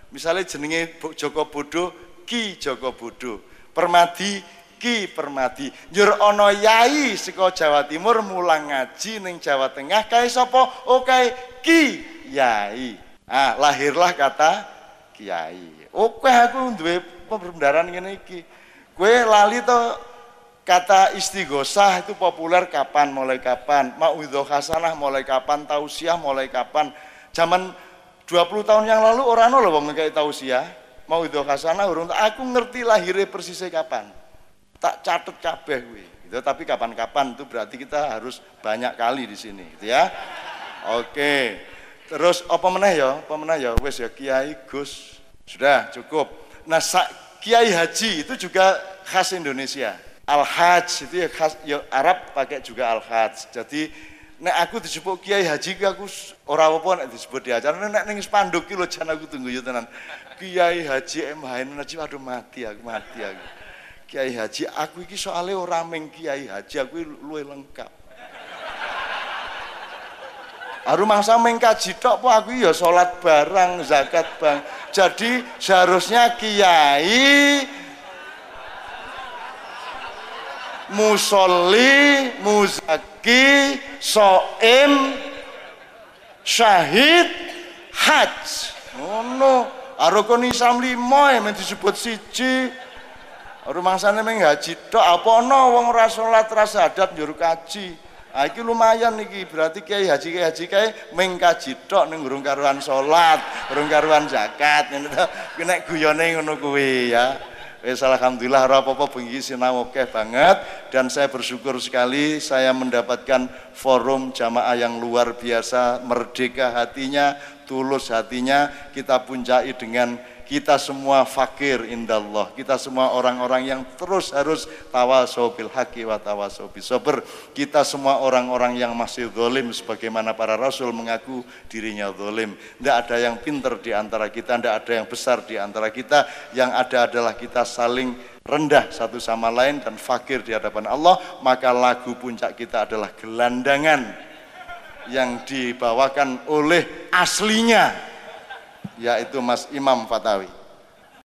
Misalnya jenenge Joko Bodo, Ki Joko Bodo. Permadi Ki Permadi. Njur ana yai saka Jawa Timur mulang ngaji ning Jawa Tengah kae sapa? Oh kae Ki Yai. Ah, lahirlah kata Kiai. Oke aku duwe pembenaran ngene iki. Kowe lali to kata istighosah itu populer kapan mulai kapan mauidhah hasanah mulai kapan tausiah mulai kapan zaman 20 tahun yang lalu orang lho wong kayak tausiah mauidhah hasanah urung aku ngerti lahirnya persisnya kapan tak catet kabeh. Gitu. Tapi kapan-kapan itu berarti kita harus banyak kali di sini, gitu ya. Oke. Terus apa meneh ya? Apa meneh ya? Wes ya Kiai Gus. Sudah cukup. Nah, Kiai Haji itu juga khas Indonesia. Al-Hajj itu ya khas ya Arab pakai juga Al-Hajj. Jadi nek aku disebut Kiai Haji aku ora apa nek disebut di acara nek ning spanduk ki lho jan aku tunggu yo tenan. Kiai Haji M Hain Najib aduh mati aku mati aku. Kiai Haji, aku iki soalnya orang meng Kiai Haji, aku luwe lengkap. Aru mangsa meng kaji tok po aku ya salat barang, zakat bang. Jadi seharusnya kiai musolli, muzaki, soim, syahid, haj. Oh no, arokon Islam lima yang disebut siji. Rumangsane meng haji tok apa ana wong ora salat ora sadat njur kaji. Ah iki lumayan iki berarti kiai haji kiai haji kae meng kaji tok ning urung karuan salat, urung karuan zakat ngene to. Nek guyone ngono kuwi ya. Wes alhamdulillah ora apa-apa bengi sinau akeh banget. Dan saya bersyukur sekali saya mendapatkan forum jamaah yang luar biasa, merdeka hatinya, tulus hatinya, kita puncai dengan kita semua fakir indallah. Kita semua orang-orang yang terus harus tawasobil haki wa tawasobil sober. Kita semua orang-orang yang masih zolim sebagaimana para rasul mengaku dirinya zolim. Tidak ada yang pinter di antara kita, tidak ada yang besar di antara kita. Yang ada adalah kita saling rendah satu sama lain dan fakir di hadapan Allah. Maka lagu puncak kita adalah gelandangan yang dibawakan oleh aslinya yaitu Mas Imam Fatawi.